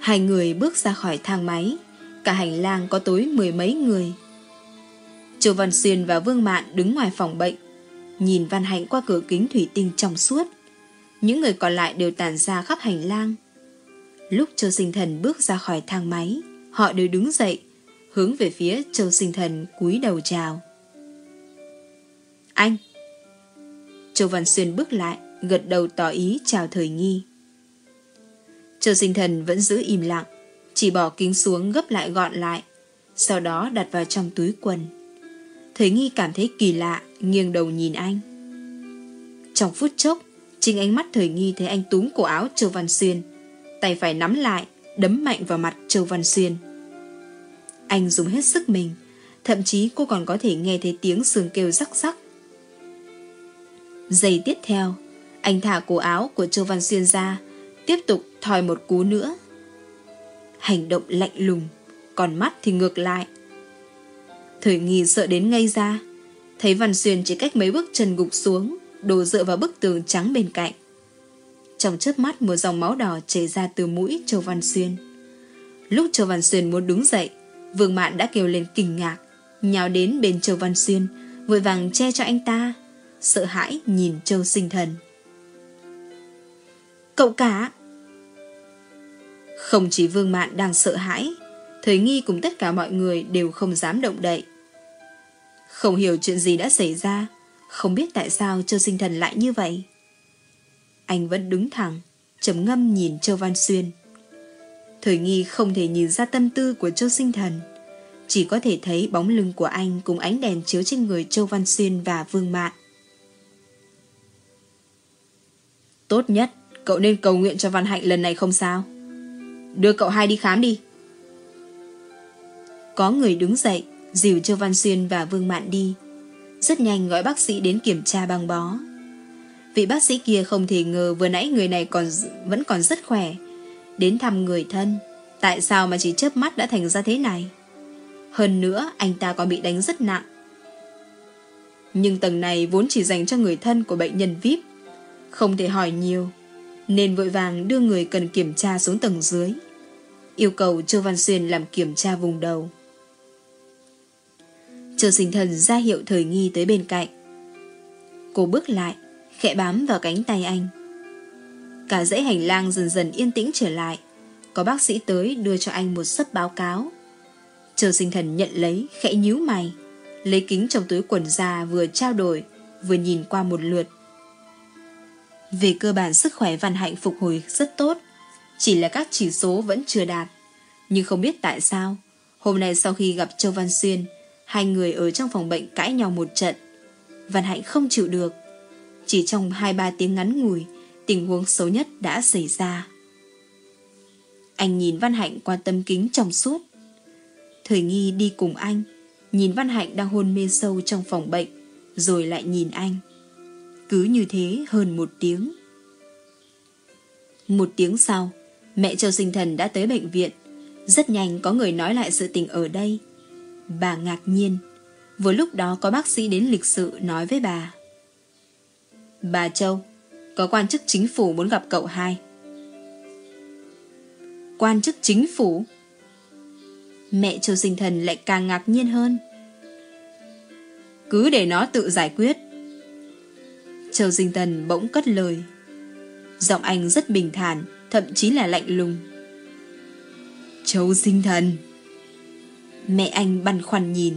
Hai người bước ra khỏi thang máy, cả hành lang có tối mười mấy người. Châu Văn Xuyên và Vương Mạn đứng ngoài phòng bệnh, nhìn Văn Hạnh qua cửa kính thủy tinh trong suốt. Những người còn lại đều tản ra khắp hành lang. Lúc Châu Sinh Thần bước ra khỏi thang máy, họ đều đứng dậy, hướng về phía Châu Sinh Thần cúi đầu chào. Anh! Châu Văn Xuyên bước lại, gật đầu tỏ ý chào thời nghi. Châu Sinh Thần vẫn giữ im lặng, chỉ bỏ kính xuống gấp lại gọn lại, sau đó đặt vào trong túi quần. Thời nghi cảm thấy kỳ lạ, nghiêng đầu nhìn anh. Trong phút chốc, chính ánh mắt thời nghi thấy anh túm cổ áo Châu Văn Xuyên, tay phải nắm lại, đấm mạnh vào mặt Châu Văn Xuyên. Anh dùng hết sức mình, thậm chí cô còn có thể nghe thấy tiếng sườn kêu rắc rắc. Giây tiếp theo, anh thả cổ áo của Châu Văn Xuyên ra, tiếp tục thòi một cú nữa. Hành động lạnh lùng, còn mắt thì ngược lại. Thời nghi sợ đến ngây ra, thấy Văn Xuyên chỉ cách mấy bước chân gục xuống, đổ dựa vào bức tường trắng bên cạnh. Trong chớp mắt một dòng máu đỏ chảy ra từ mũi Châu Văn Xuyên. Lúc Châu Văn Xuyên muốn đứng dậy, Vương Mạn đã kêu lên kinh ngạc, nhào đến bên Châu Văn Xuyên, vội vàng che cho anh ta, sợ hãi nhìn Châu Sinh Thần. Cậu cả! Không chỉ Vương Mạn đang sợ hãi, Thời nghi cùng tất cả mọi người đều không dám động đậy. Không hiểu chuyện gì đã xảy ra, không biết tại sao Châu Sinh Thần lại như vậy. Anh vẫn đứng thẳng, trầm ngâm nhìn Châu Văn Xuyên. Thời nghi không thể nhìn ra tâm tư của Châu Sinh Thần, chỉ có thể thấy bóng lưng của anh cùng ánh đèn chiếu trên người Châu Văn Xuyên và Vương Mạn. Tốt nhất, cậu nên cầu nguyện cho Văn Hạnh lần này không sao. Đưa cậu hai đi khám đi. Có người đứng dậy, dìu Châu Văn Xuyên và Vương Mạn đi. Rất nhanh gọi bác sĩ đến kiểm tra băng bó. Vị bác sĩ kia không thể ngờ vừa nãy người này còn vẫn còn rất khỏe. Đến thăm người thân, tại sao mà chỉ chớp mắt đã thành ra thế này? Hơn nữa, anh ta còn bị đánh rất nặng. Nhưng tầng này vốn chỉ dành cho người thân của bệnh nhân VIP. Không thể hỏi nhiều, nên vội vàng đưa người cần kiểm tra xuống tầng dưới. Yêu cầu Châu Văn Xuyên làm kiểm tra vùng đầu. Châu sinh thần ra hiệu thời nghi tới bên cạnh. Cô bước lại, khẽ bám vào cánh tay anh. Cả dãy hành lang dần dần yên tĩnh trở lại. Có bác sĩ tới đưa cho anh một sấp báo cáo. Châu sinh thần nhận lấy, khẽ nhíu mày. Lấy kính trong túi quần ra vừa trao đổi, vừa nhìn qua một lượt. Về cơ bản sức khỏe Văn Hạnh phục hồi rất tốt, chỉ là các chỉ số vẫn chưa đạt. Nhưng không biết tại sao, hôm nay sau khi gặp Châu Văn Xuyên, hai người ở trong phòng bệnh cãi nhau một trận. Văn Hạnh không chịu được. Chỉ trong hai ba tiếng ngắn ngủi, tình huống xấu nhất đã xảy ra. Anh nhìn Văn Hạnh qua tâm kính trong suốt. Thời nghi đi cùng anh, nhìn Văn Hạnh đang hôn mê sâu trong phòng bệnh, rồi lại nhìn anh. Cứ như thế hơn một tiếng. Một tiếng sau, mẹ Châu Sinh Thần đã tới bệnh viện. Rất nhanh có người nói lại sự tình ở đây. Bà ngạc nhiên. Vừa lúc đó có bác sĩ đến lịch sự nói với bà. Bà Châu, có quan chức chính phủ muốn gặp cậu hai. Quan chức chính phủ? Mẹ Châu Sinh Thần lại càng ngạc nhiên hơn. Cứ để nó tự giải quyết. Châu Sinh Thần bỗng cất lời. Giọng anh rất bình thản, thậm chí là lạnh lùng. Châu Sinh Thần Mẹ anh băn khoăn nhìn.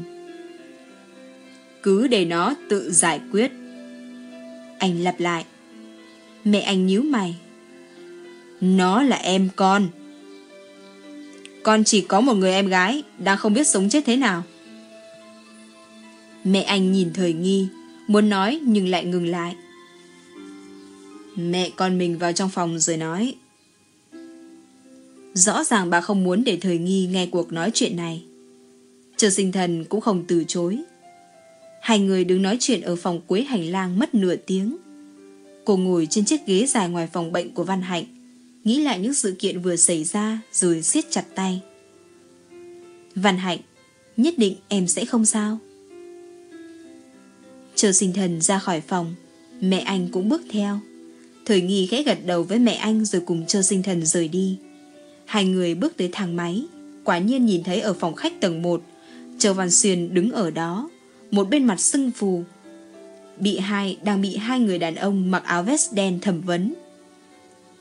Cứ để nó tự giải quyết. Anh lặp lại. Mẹ anh nhíu mày. Nó là em con. Con chỉ có một người em gái đang không biết sống chết thế nào. Mẹ anh nhìn thời nghi, muốn nói nhưng lại ngừng lại. Mẹ con mình vào trong phòng rồi nói. Rõ ràng bà không muốn để thời nghi nghe cuộc nói chuyện này. trừ sinh thần cũng không từ chối. Hai người đứng nói chuyện ở phòng cuối hành lang mất nửa tiếng. Cô ngồi trên chiếc ghế dài ngoài phòng bệnh của Văn Hạnh, nghĩ lại những sự kiện vừa xảy ra rồi siết chặt tay. Văn Hạnh, nhất định em sẽ không sao. Chờ sinh thần ra khỏi phòng, mẹ anh cũng bước theo. Thời nghi khẽ gật đầu với mẹ anh rồi cùng chờ sinh thần rời đi. Hai người bước tới thang máy, quả nhiên nhìn thấy ở phòng khách tầng 1 Châu Văn Xuyên đứng ở đó, một bên mặt sưng phù. Bị hai đang bị hai người đàn ông mặc áo vest đen thẩm vấn.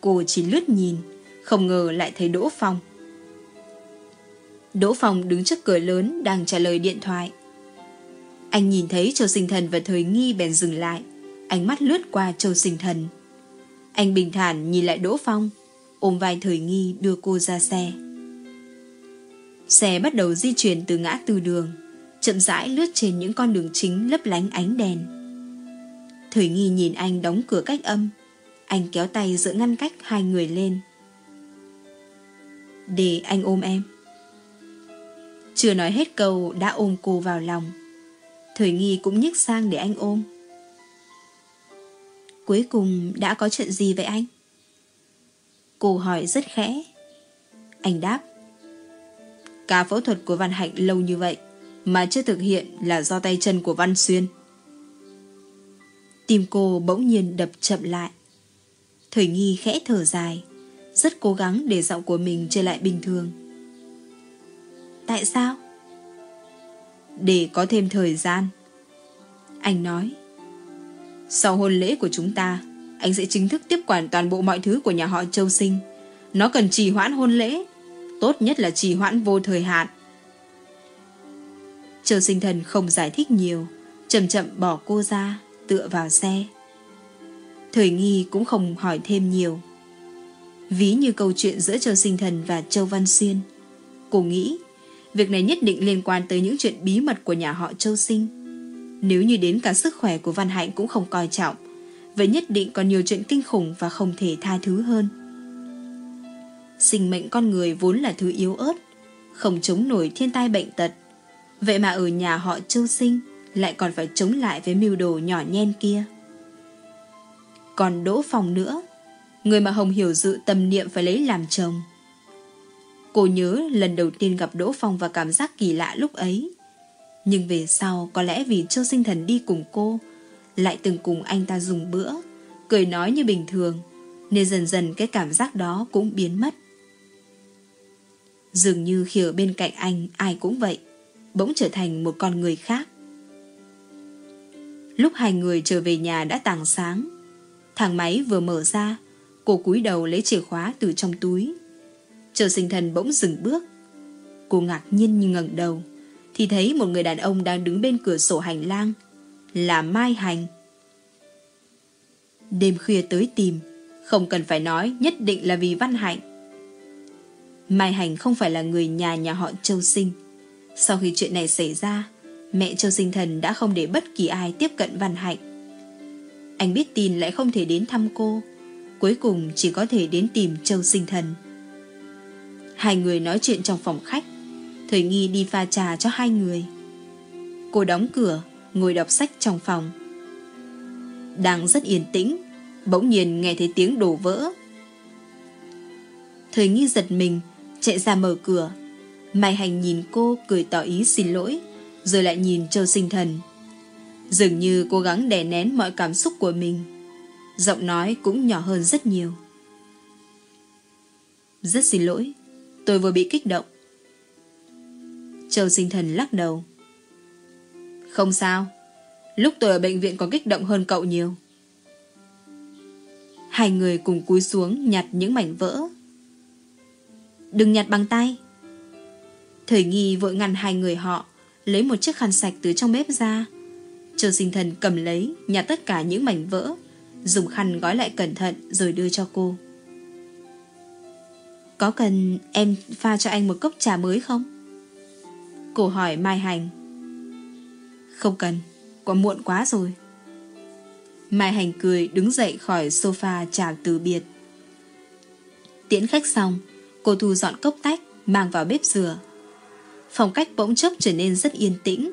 Cô chỉ lướt nhìn, không ngờ lại thấy Đỗ Phong. Đỗ Phong đứng trước cửa lớn đang trả lời điện thoại. Anh nhìn thấy Châu Sinh Thần và Thời Nghi bèn dừng lại, ánh mắt lướt qua Châu Sinh Thần. Anh bình thản nhìn lại Đỗ Phong, ôm vai Thời Nghi đưa cô ra xe. Xe bắt đầu di chuyển từ ngã tư đường, chậm rãi lướt trên những con đường chính lấp lánh ánh đèn. Thời nghi nhìn anh đóng cửa cách âm, anh kéo tay giữa ngăn cách hai người lên. Để anh ôm em. Chưa nói hết câu đã ôm cô vào lòng. Thời nghi cũng nhích sang để anh ôm. Cuối cùng đã có chuyện gì vậy anh? Cô hỏi rất khẽ. Anh đáp. Ca phẫu thuật của Văn Hạnh lâu như vậy mà chưa thực hiện là do tay chân của Văn Xuyên. Tim cô bỗng nhiên đập chậm lại. Thời nghi khẽ thở dài, rất cố gắng để giọng của mình trở lại bình thường. Tại sao? Để có thêm thời gian. Anh nói. Sau hôn lễ của chúng ta, anh sẽ chính thức tiếp quản toàn bộ mọi thứ của nhà họ Châu Sinh. Nó cần trì hoãn hôn lễ, tốt nhất là trì hoãn vô thời hạn. Châu Sinh Thần không giải thích nhiều, chậm chậm bỏ cô ra, tựa vào xe. Thời nghi cũng không hỏi thêm nhiều. Ví như câu chuyện giữa Châu Sinh Thần và Châu Văn Xuyên. Cô nghĩ, việc này nhất định liên quan tới những chuyện bí mật của nhà họ Châu Sinh. Nếu như đến cả sức khỏe của Văn Hạnh cũng không coi trọng, vậy nhất định còn nhiều chuyện kinh khủng và không thể tha thứ hơn. Sinh mệnh con người vốn là thứ yếu ớt, không chống nổi thiên tai bệnh tật. Vậy mà ở nhà họ Châu Sinh lại còn phải chống lại với mưu đồ nhỏ nhen kia. Còn Đỗ Phòng nữa, người mà Hồng Hiểu dự tâm niệm phải lấy làm chồng. Cô nhớ lần đầu tiên gặp Đỗ Phong và cảm giác kỳ lạ lúc ấy. Nhưng về sau có lẽ vì Châu Sinh Thần đi cùng cô, lại từng cùng anh ta dùng bữa, cười nói như bình thường, nên dần dần cái cảm giác đó cũng biến mất. Dường như khi ở bên cạnh anh ai cũng vậy, bỗng trở thành một con người khác. Lúc hai người trở về nhà đã tàng sáng, thang máy vừa mở ra, cô cúi đầu lấy chìa khóa từ trong túi. Chờ sinh thần bỗng dừng bước. Cô ngạc nhiên như ngẩng đầu, thì thấy một người đàn ông đang đứng bên cửa sổ hành lang, là Mai Hành. Đêm khuya tới tìm, không cần phải nói nhất định là vì Văn Hạnh. Mai Hành không phải là người nhà nhà họ Châu Sinh. Sau khi chuyện này xảy ra, mẹ Châu Sinh Thần đã không để bất kỳ ai tiếp cận Văn Hạnh. Anh biết tin lại không thể đến thăm cô, cuối cùng chỉ có thể đến tìm Châu Sinh Thần. Hai người nói chuyện trong phòng khách, Thời Nghi đi pha trà cho hai người. Cô đóng cửa, ngồi đọc sách trong phòng. Đang rất yên tĩnh, bỗng nhiên nghe thấy tiếng đổ vỡ. Thời Nghi giật mình, chạy ra mở cửa. Mai Hành nhìn cô cười tỏ ý xin lỗi, rồi lại nhìn Châu Sinh Thần. Dường như cố gắng đè nén mọi cảm xúc của mình. Giọng nói cũng nhỏ hơn rất nhiều. Rất xin lỗi, tôi vừa bị kích động. Châu Sinh Thần lắc đầu. Không sao, lúc tôi ở bệnh viện còn kích động hơn cậu nhiều. Hai người cùng cúi xuống nhặt những mảnh vỡ Đừng nhặt bằng tay. Thời nghi vội ngăn hai người họ, lấy một chiếc khăn sạch từ trong bếp ra. Châu sinh thần cầm lấy, nhặt tất cả những mảnh vỡ, dùng khăn gói lại cẩn thận rồi đưa cho cô. Có cần em pha cho anh một cốc trà mới không? Cô hỏi Mai Hành. Không cần, quá muộn quá rồi. Mai Hành cười đứng dậy khỏi sofa chào từ biệt. Tiễn khách xong, Cô thu dọn cốc tách, mang vào bếp rửa. Phòng cách bỗng chốc trở nên rất yên tĩnh.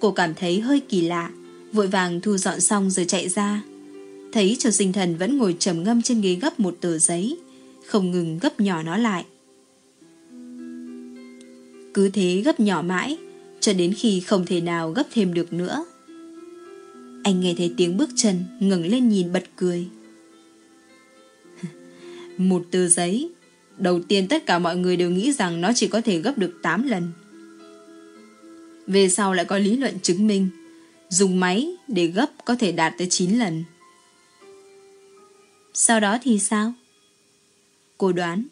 Cô cảm thấy hơi kỳ lạ, vội vàng thu dọn xong rồi chạy ra. Thấy Châu Sinh Thần vẫn ngồi trầm ngâm trên ghế gấp một tờ giấy, không ngừng gấp nhỏ nó lại. Cứ thế gấp nhỏ mãi, cho đến khi không thể nào gấp thêm được nữa. Anh nghe thấy tiếng bước chân, ngẩng lên nhìn bật cười. một tờ giấy Đầu tiên tất cả mọi người đều nghĩ rằng nó chỉ có thể gấp được 8 lần. Về sau lại có lý luận chứng minh dùng máy để gấp có thể đạt tới 9 lần. Sau đó thì sao? Cô đoán,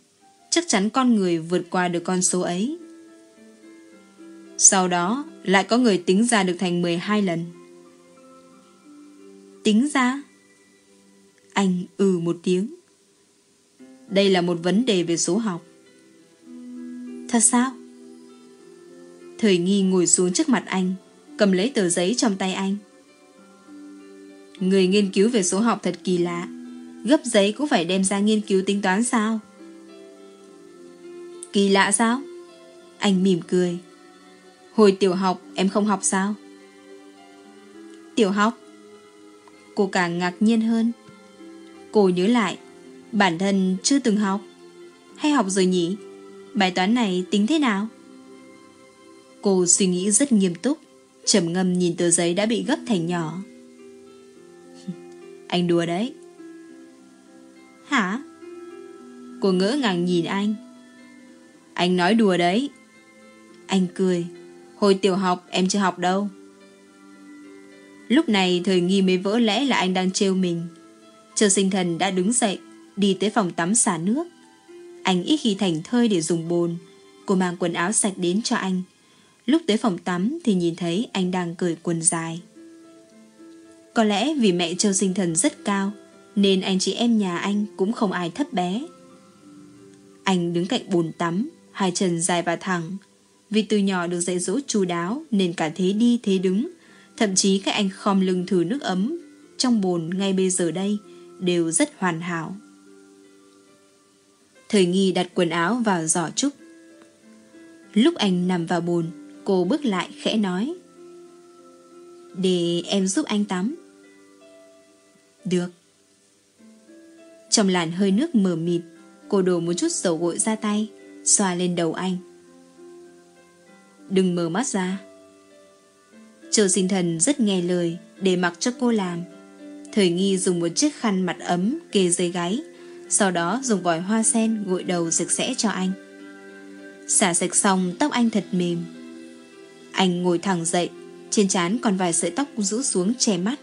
chắc chắn con người vượt qua được con số ấy. Sau đó, lại có người tính ra được thành 12 lần. Tính ra? Anh ừ một tiếng. Đây là một vấn đề về số học. Thật sao? Thời nghi ngồi xuống trước mặt anh, cầm lấy tờ giấy trong tay anh. Người nghiên cứu về số học thật kỳ lạ. Gấp giấy cũng phải đem ra nghiên cứu tính toán sao? Kỳ lạ sao? Anh mỉm cười. Hồi tiểu học em không học sao? Tiểu học? Cô càng ngạc nhiên hơn. Cô nhớ lại Bản thân chưa từng học Hay học rồi nhỉ Bài toán này tính thế nào Cô suy nghĩ rất nghiêm túc trầm ngâm nhìn tờ giấy đã bị gấp thành nhỏ Anh đùa đấy Hả? Cô ngỡ ngàng nhìn anh. Anh nói đùa đấy. Anh cười. Hồi tiểu học em chưa học đâu. Lúc này thời nghi mới vỡ lẽ là anh đang trêu mình. Chờ sinh thần đã đứng dậy, đi tới phòng tắm xả nước. Anh ít khi thành thơi để dùng bồn. Cô mang quần áo sạch đến cho anh. Lúc tới phòng tắm thì nhìn thấy anh đang cởi quần dài. Có lẽ vì mẹ Châu sinh thần rất cao, nên anh chị em nhà anh cũng không ai thấp bé. Anh đứng cạnh bồn tắm, hai chân dài và thẳng. Vì từ nhỏ được dạy dỗ chu đáo nên cả thế đi thế đứng, thậm chí các anh khom lưng thử nước ấm trong bồn ngay bây giờ đây đều rất hoàn hảo. Thời nghi đặt quần áo vào giỏ trúc. Lúc anh nằm vào bồn, cô bước lại khẽ nói. Để em giúp anh tắm. Được. Trong làn hơi nước mờ mịt, cô đổ một chút dầu gội ra tay, xoa lên đầu anh. Đừng mở mắt ra. Châu sinh thần rất nghe lời để mặc cho cô làm. Thời nghi dùng một chiếc khăn mặt ấm kề dưới gáy, sau đó dùng vòi hoa sen gội đầu sạch sẽ cho anh. Xả sạch xong tóc anh thật mềm. Anh ngồi thẳng dậy, trên trán còn vài sợi tóc rũ xuống che mắt.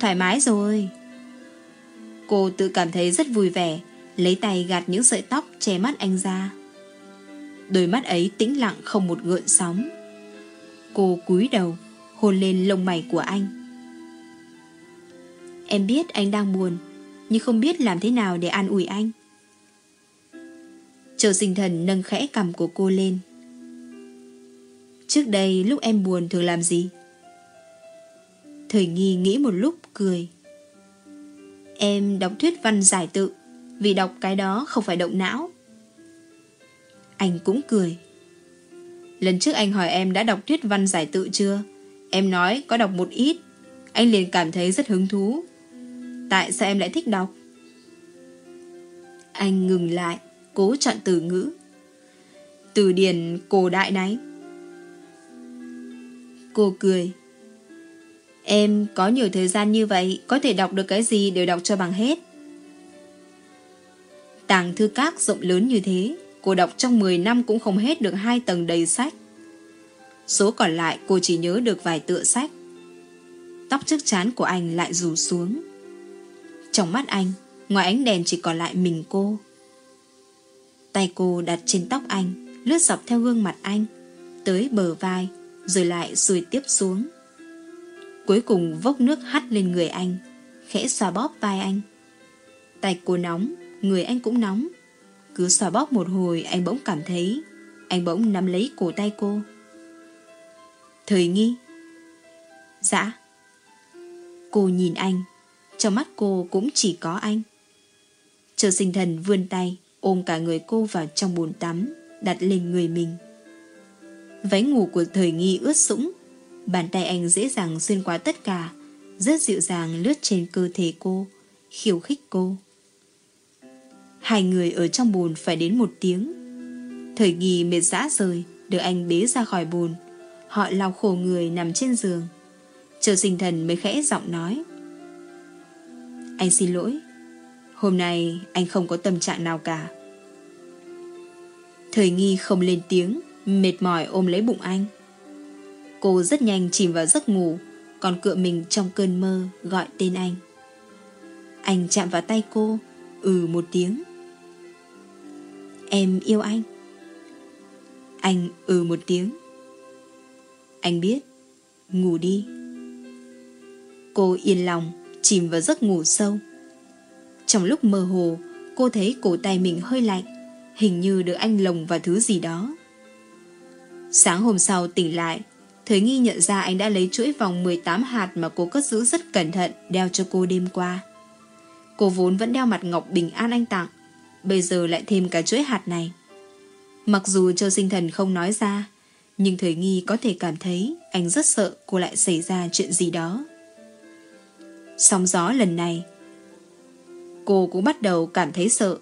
Thoải mái rồi. Cô tự cảm thấy rất vui vẻ, lấy tay gạt những sợi tóc che mắt anh ra. Đôi mắt ấy tĩnh lặng không một gợn sóng. Cô cúi đầu, hôn lên lông mày của anh. Em biết anh đang buồn, nhưng không biết làm thế nào để an ủi anh. chờ sinh thần nâng khẽ cầm của cô lên. Trước đây lúc em buồn thường làm gì? Thời nghi nghĩ một lúc cười. Em đọc thuyết văn giải tự, vì đọc cái đó không phải động não. Anh cũng cười. Lần trước anh hỏi em đã đọc thuyết văn giải tự chưa? Em nói có đọc một ít. Anh liền cảm thấy rất hứng thú. Tại sao em lại thích đọc? Anh ngừng lại, cố chọn từ ngữ. Từ điển cổ đại này. Cô cười. Em có nhiều thời gian như vậy, có thể đọc được cái gì đều đọc cho bằng hết. Tàng thư các rộng lớn như thế, cô đọc trong 10 năm cũng không hết được hai tầng đầy sách. Số còn lại cô chỉ nhớ được vài tựa sách. Tóc trước chán của anh lại rủ xuống. Trong mắt anh, ngoài ánh đèn chỉ còn lại mình cô. Tay cô đặt trên tóc anh, lướt dọc theo gương mặt anh, tới bờ vai, rồi lại xuôi tiếp xuống. Cuối cùng vốc nước hắt lên người anh, khẽ xoa bóp vai anh. Tay cô nóng, người anh cũng nóng. Cứ xoa bóp một hồi anh bỗng cảm thấy, anh bỗng nắm lấy cổ tay cô. Thời nghi. Dạ. Cô nhìn anh, trong mắt cô cũng chỉ có anh. Chờ sinh thần vươn tay, ôm cả người cô vào trong bồn tắm, đặt lên người mình. Váy ngủ của thời nghi ướt sũng, bàn tay anh dễ dàng xuyên qua tất cả, rất dịu dàng lướt trên cơ thể cô, khiêu khích cô. Hai người ở trong bồn phải đến một tiếng. Thời nghi mệt dã rời, được anh bế ra khỏi bồn. Họ lau khổ người nằm trên giường. Chờ sinh thần mới khẽ giọng nói. Anh xin lỗi. Hôm nay anh không có tâm trạng nào cả. Thời nghi không lên tiếng, mệt mỏi ôm lấy bụng anh. Cô rất nhanh chìm vào giấc ngủ, còn cựa mình trong cơn mơ gọi tên anh. Anh chạm vào tay cô, ừ một tiếng. Em yêu anh. Anh ừ một tiếng. Anh biết, ngủ đi. Cô yên lòng, chìm vào giấc ngủ sâu. Trong lúc mơ hồ, cô thấy cổ tay mình hơi lạnh, hình như được anh lồng vào thứ gì đó. Sáng hôm sau tỉnh lại, Thời nghi nhận ra anh đã lấy chuỗi vòng 18 hạt mà cô cất giữ rất cẩn thận đeo cho cô đêm qua. Cô vốn vẫn đeo mặt ngọc bình an anh tặng, bây giờ lại thêm cả chuỗi hạt này. Mặc dù Châu Sinh Thần không nói ra, nhưng Thời nghi có thể cảm thấy anh rất sợ cô lại xảy ra chuyện gì đó. Sóng gió lần này, cô cũng bắt đầu cảm thấy sợ,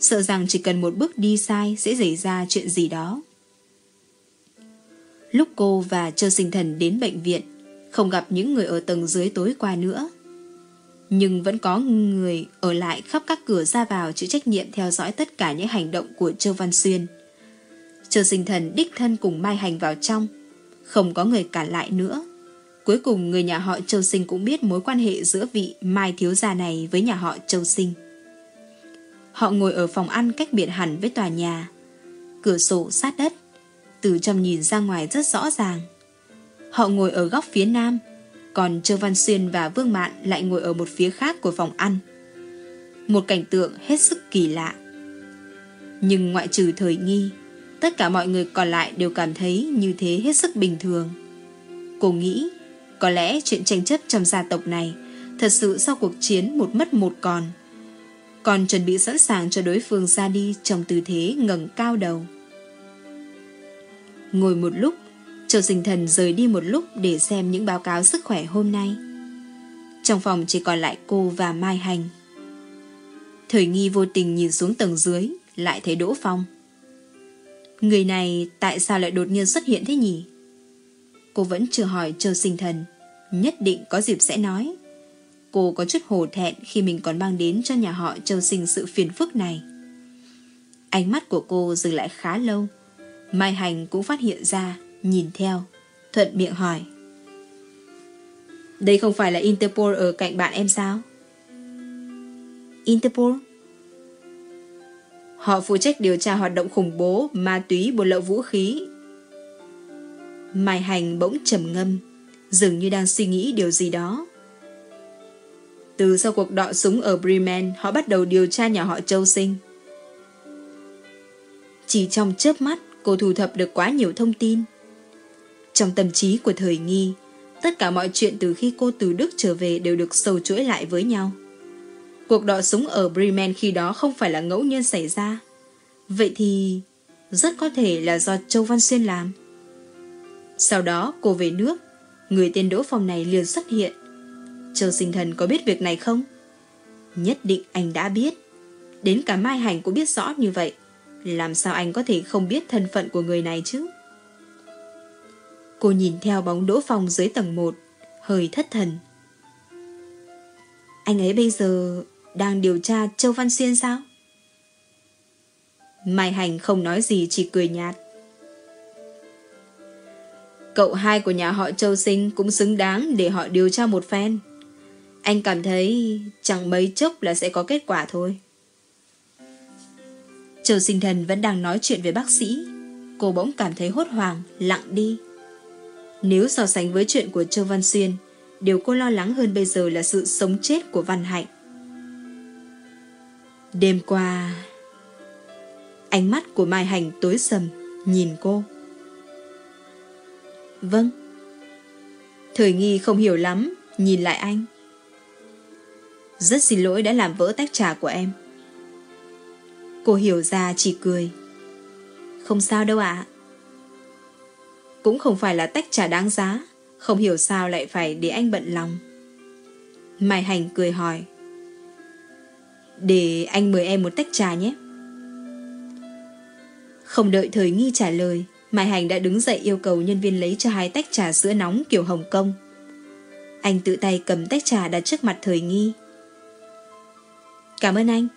sợ rằng chỉ cần một bước đi sai sẽ xảy ra chuyện gì đó. Lúc cô và Trơ Sinh Thần đến bệnh viện, không gặp những người ở tầng dưới tối qua nữa. Nhưng vẫn có người ở lại khắp các cửa ra vào chịu trách nhiệm theo dõi tất cả những hành động của Châu Văn Xuyên. Châu sinh thần đích thân cùng Mai Hành vào trong, không có người cản lại nữa. Cuối cùng người nhà họ Châu Sinh cũng biết mối quan hệ giữa vị Mai Thiếu Gia này với nhà họ Châu Sinh. Họ ngồi ở phòng ăn cách biệt hẳn với tòa nhà. Cửa sổ sát đất, từ trầm nhìn ra ngoài rất rõ ràng. Họ ngồi ở góc phía nam, còn Châu Văn Xuyên và Vương Mạn lại ngồi ở một phía khác của phòng ăn. Một cảnh tượng hết sức kỳ lạ. Nhưng ngoại trừ thời nghi, tất cả mọi người còn lại đều cảm thấy như thế hết sức bình thường. Cô nghĩ, có lẽ chuyện tranh chấp trong gia tộc này thật sự sau cuộc chiến một mất một còn. Còn chuẩn bị sẵn sàng cho đối phương ra đi trong tư thế ngẩng cao đầu. Ngồi một lúc, Châu Sinh Thần rời đi một lúc để xem những báo cáo sức khỏe hôm nay. Trong phòng chỉ còn lại cô và Mai Hành. Thời nghi vô tình nhìn xuống tầng dưới, lại thấy Đỗ Phong. Người này tại sao lại đột nhiên xuất hiện thế nhỉ? Cô vẫn chưa hỏi Châu Sinh Thần, nhất định có dịp sẽ nói. Cô có chút hổ thẹn khi mình còn mang đến cho nhà họ Châu Sinh sự phiền phức này. Ánh mắt của cô dừng lại khá lâu. Mai Hành cũng phát hiện ra, nhìn theo, thuận miệng hỏi. Đây không phải là Interpol ở cạnh bạn em sao? Interpol? Họ phụ trách điều tra hoạt động khủng bố, ma túy, buôn lậu vũ khí. Mai Hành bỗng trầm ngâm, dường như đang suy nghĩ điều gì đó. Từ sau cuộc đọ súng ở Bremen, họ bắt đầu điều tra nhà họ Châu Sinh. Chỉ trong chớp mắt, cô thu thập được quá nhiều thông tin. Trong tâm trí của thời nghi, tất cả mọi chuyện từ khi cô từ Đức trở về đều được sâu chuỗi lại với nhau. Cuộc đọ súng ở Bremen khi đó không phải là ngẫu nhiên xảy ra. Vậy thì rất có thể là do Châu Văn Xuyên làm. Sau đó cô về nước, người tên Đỗ Phong này liền xuất hiện. Châu Sinh Thần có biết việc này không? Nhất định anh đã biết. Đến cả Mai Hành cũng biết rõ như vậy. Làm sao anh có thể không biết thân phận của người này chứ? Cô nhìn theo bóng Đỗ Phong dưới tầng 1, hơi thất thần. Anh ấy bây giờ đang điều tra Châu Văn Xuyên sao? Mai Hành không nói gì chỉ cười nhạt. Cậu hai của nhà họ Châu Sinh cũng xứng đáng để họ điều tra một phen. Anh cảm thấy chẳng mấy chốc là sẽ có kết quả thôi. Châu Sinh Thần vẫn đang nói chuyện với bác sĩ. Cô bỗng cảm thấy hốt hoảng, lặng đi. Nếu so sánh với chuyện của Châu Văn Xuyên, điều cô lo lắng hơn bây giờ là sự sống chết của Văn Hạnh. Đêm qua, ánh mắt của Mai Hành tối sầm, nhìn cô. Vâng. Thời nghi không hiểu lắm, nhìn lại anh. Rất xin lỗi đã làm vỡ tách trà của em. Cô hiểu ra chỉ cười. Không sao đâu ạ. Cũng không phải là tách trà đáng giá, không hiểu sao lại phải để anh bận lòng. Mai Hành cười hỏi. Để anh mời em một tách trà nhé. Không đợi thời nghi trả lời, Mai Hành đã đứng dậy yêu cầu nhân viên lấy cho hai tách trà sữa nóng kiểu Hồng Kông. Anh tự tay cầm tách trà đặt trước mặt thời nghi. Cảm ơn anh.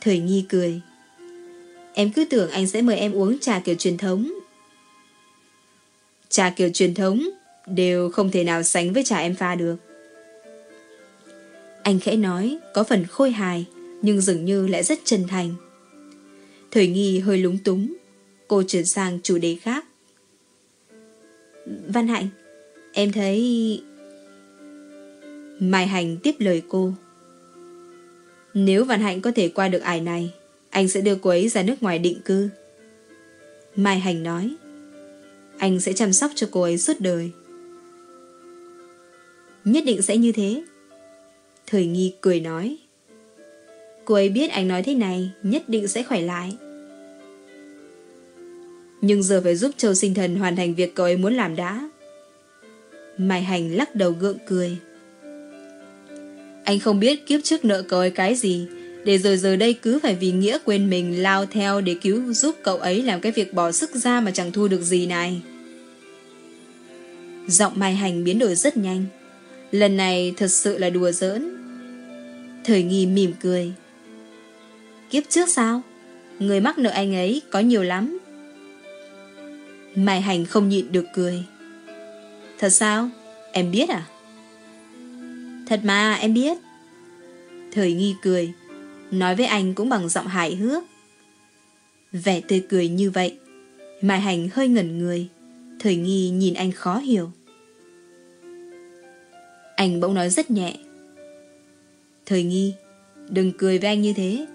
Thời nghi cười. Em cứ tưởng anh sẽ mời em uống trà kiểu truyền thống. Trà kiểu truyền thống đều không thể nào sánh với trà em pha được. Anh khẽ nói, có phần khôi hài, nhưng dường như lại rất chân thành. Thời nghi hơi lúng túng, cô chuyển sang chủ đề khác. Văn Hạnh, em thấy... Mai Hành tiếp lời cô. Nếu Văn Hạnh có thể qua được ải này, anh sẽ đưa cô ấy ra nước ngoài định cư. Mai Hành nói, anh sẽ chăm sóc cho cô ấy suốt đời. Nhất định sẽ như thế. Thời nghi cười nói, cô ấy biết anh nói thế này, nhất định sẽ khỏe lại. Nhưng giờ phải giúp Châu Sinh Thần hoàn thành việc cậu ấy muốn làm đã. Mai Hành lắc đầu gượng cười. Anh không biết kiếp trước nợ cậu ấy cái gì, để rồi giờ đây cứ phải vì nghĩa quên mình lao theo để cứu giúp cậu ấy làm cái việc bỏ sức ra mà chẳng thu được gì này. Giọng Mai Hành biến đổi rất nhanh. Lần này thật sự là đùa giỡn. Thời nghi mỉm cười. Kiếp trước sao? Người mắc nợ anh ấy có nhiều lắm. Mai Hành không nhịn được cười. Thật sao? Em biết à? Thật mà, em biết. Thời nghi cười, nói với anh cũng bằng giọng hài hước. Vẻ tươi cười như vậy, Mai Hành hơi ngẩn người, thời nghi nhìn anh khó hiểu. Anh bỗng nói rất nhẹ. Thời nghi, đừng cười với anh như thế.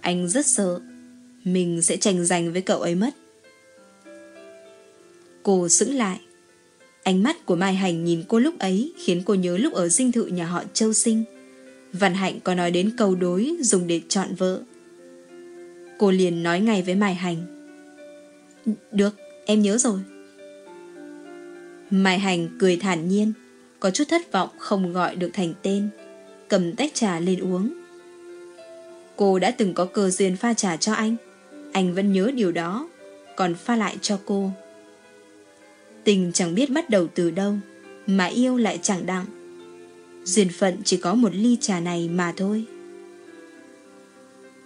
Anh rất sợ, mình sẽ tranh giành với cậu ấy mất. Cô sững lại. Ánh mắt của Mai Hành nhìn cô lúc ấy khiến cô nhớ lúc ở dinh thự nhà họ Châu Sinh. Văn Hạnh có nói đến câu đối dùng để chọn vợ. Cô liền nói ngay với Mai Hành. Được, em nhớ rồi. Mai Hành cười thản nhiên, có chút thất vọng không gọi được thành tên, cầm tách trà lên uống. Cô đã từng có cơ duyên pha trà cho anh, anh vẫn nhớ điều đó, còn pha lại cho cô. Tình chẳng biết bắt đầu từ đâu, mà yêu lại chẳng đặng. Duyên phận chỉ có một ly trà này mà thôi.